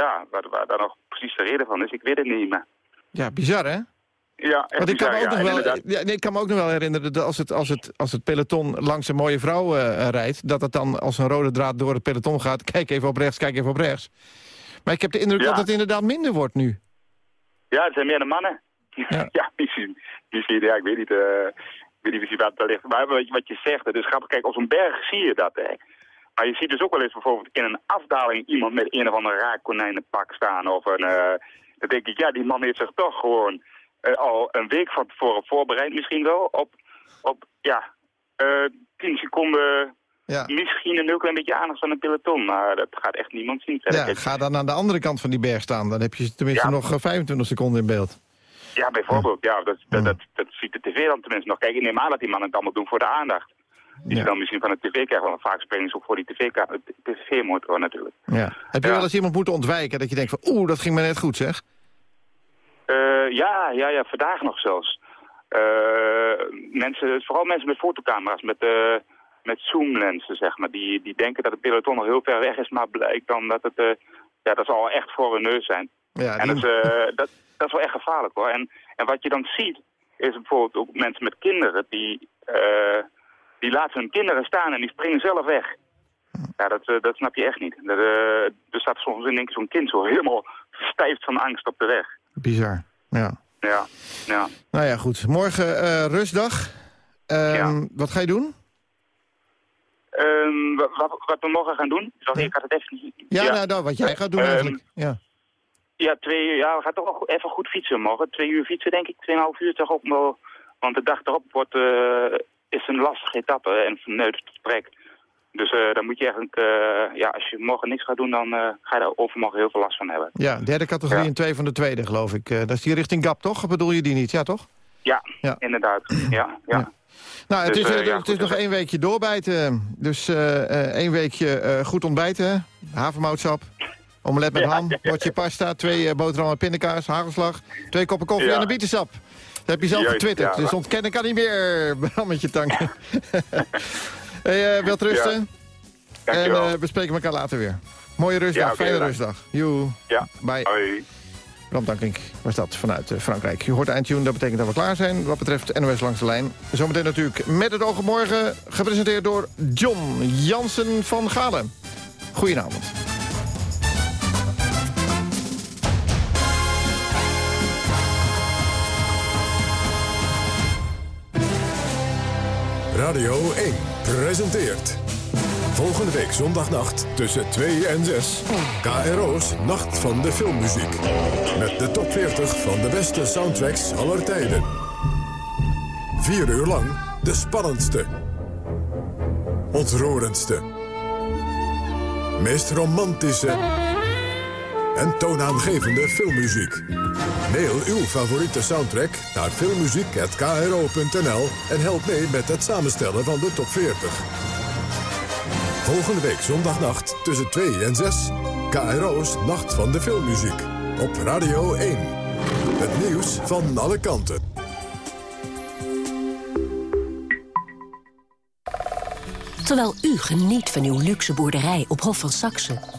ja, waar, waar daar nog precies de reden van is, ik weet het niet, maar... Ja, bizar, hè? Ja, echt Want ik kan, me bizar, ook ja, nog wel, inderdaad. ja, nee, ik kan me ook nog wel herinneren dat als het, als het, als het peloton langs een mooie vrouw eh, rijdt... dat het dan als een rode draad door het peloton gaat. Kijk even op rechts, kijk even op rechts. Maar ik heb de indruk Ja. dat het inderdaad minder wordt nu. Ja, het zijn meer de mannen. Ja, misschien, misschien, ja, ik weet niet, eh, ik weet niet precies waar het ligt. Maar wat, je- wat je zegt, het is grappig. Kijk, op zo'n berg zie je dat, hè. Maar je ziet dus ook wel eens bijvoorbeeld in een afdaling iemand met een of ander raar konijnenpak staan. Of een, eh, dan denk ik, ja, die man heeft zich toch gewoon eh, al een week van tevoren voorbereid misschien wel. Op, op ja, eh 10 seconden, Ja. misschien een heel klein beetje aandacht van een peloton. Maar dat gaat echt niemand zien. Ja, ga dan aan de andere kant van die berg staan. Dan heb je tenminste Ja. nog eh, 25 seconden in beeld. Ja, bijvoorbeeld. Ja, dat, dat, dat, dat ziet de tv dan tenminste nog. Kijk, ik neem aan dat die mannen het allemaal doen voor de aandacht. Die ze dan misschien van de tv krijgen. Want vaak springen ze ook voor die tv-motor natuurlijk. Ja. Heb je wel eens iemand moeten ontwijken dat je denkt van... oeh, dat ging me net goed, zeg? Eh, ja, ja, ja, vandaag nog zelfs. Eh, mensen, vooral mensen met fotocamera's, met, eh met zoomlensen, zeg maar. Die, die denken dat het peloton nog heel ver weg is, maar blijkt dan dat het... ja, dat zal echt voor hun neus zijn. Ja, En dat, is, dat, dat is wel echt gevaarlijk hoor. En, en wat je dan ziet, is bijvoorbeeld ook mensen met kinderen die, die laten hun kinderen staan en die springen zelf weg. Ja, dat, eh, dat snap je echt niet. Dat, eh, er staat soms in één keer zo'n kind zo helemaal verstijfd van angst op de weg. Bizar, ja. Ja, ja. Nou ja, goed. Morgen eh, rustdag. Ehm, Wat ga je doen? Ehm, wat, wat, we morgen gaan doen, sorry, ik had het even niet... Ja, nou, nou, wat jij gaat doen Ehm, eigenlijk. Ja. Ja, twee uur, ja, we gaan toch wel even goed fietsen morgen. Twee uur fietsen, denk ik. Tweeënhalf uur toch ook wel. Want de dag erop wordt, is een lastige etappe en vanuit het vertrek. Dus eh, dan moet je eigenlijk, eh, ja, als je morgen niks gaat doen, dan eh, ga je er overmorgen heel veel last van hebben. ja, derde categorie en twee van de tweede, geloof ik. Dat is die richting Gap, toch? Bedoel je die niet? Ja, toch? Ja, Ja. inderdaad. Ja, ja. Nou, het Dus, is, het is nog één weekje doorbijten. Dus één weekje goed ontbijten. Havermoutsap, omelet met ham, bordje pasta... twee boterhammen pindakaas, hagelslag... twee koppen koffie en een bietensap. Dat heb je zelf getwitterd, ja, dus ontkennen kan niet meer. Brammetje tanken. hey, eh, wel trusten. En Dankjewel. eh, we spreken elkaar later weer. Mooie rustdag, Ja, fijne rustdag. Joe. Ja, Bye. hoi. Bram was dat vanuit eh, Frankrijk. Je hoort de eindtune, dat betekent dat we klaar zijn. Wat betreft NOS Langs de Lijn. Zometeen natuurlijk met het oog op morgen. Gepresenteerd door John Jansen van Galen. Goedenavond. Radio 1 presenteert. Volgende week zondagnacht tussen 2 en 6. KRO's Nacht van de Filmmuziek. Met de top 40 van de beste soundtracks aller tijden. Vier uur lang de spannendste. Ontroerendste. Meest romantische. En toonaangevende filmmuziek. Mail uw favoriete soundtrack naar filmmuziek.kro.nl en help mee met het samenstellen van de top 40. Volgende week zondagnacht tussen 2 en 6. KRO's Nacht van de Filmmuziek. Op Radio 1. Het nieuws van alle kanten. Terwijl u geniet van uw luxe boerderij op Hof van Saxe.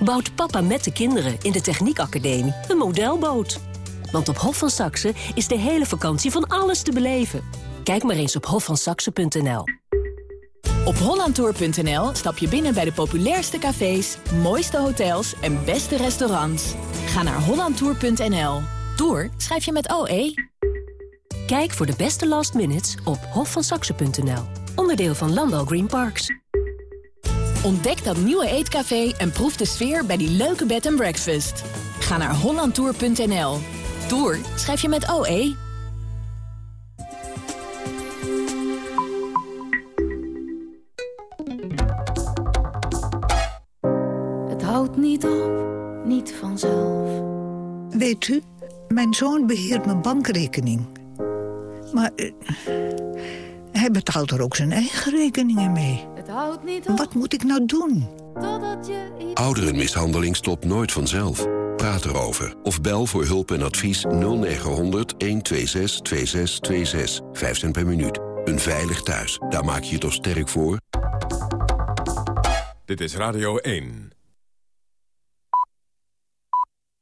Bouwt papa met de kinderen in de Techniekacademie een modelboot. Want op Hof van Saxe is de hele vakantie van alles te beleven. Kijk maar eens op hofvansaxe.nl. Op hollandtour.nl stap je binnen bij de populairste cafés, mooiste hotels en beste restaurants. Ga naar hollandtour.nl. Tour schrijf je met OE. Kijk voor de beste last minutes op hofvansaxe.nl. Onderdeel van Landal Green Parks. Ontdek dat nieuwe eetcafé en proef de sfeer bij die leuke bed and breakfast. Ga naar hollandtour.nl. Tour schrijf je met OE. Het houdt niet op, niet vanzelf. Weet u, mijn zoon beheert mijn bankrekening. Maar eh, hij betaalt er ook zijn eigen rekeningen mee. Wat moet ik nou doen? Ouderenmishandeling stopt nooit vanzelf. Praat erover. Of bel voor hulp en advies 0900 126 2626. 5 cent per minuut. Een veilig thuis. Daar maak je je toch sterk voor? Dit is Radio 1.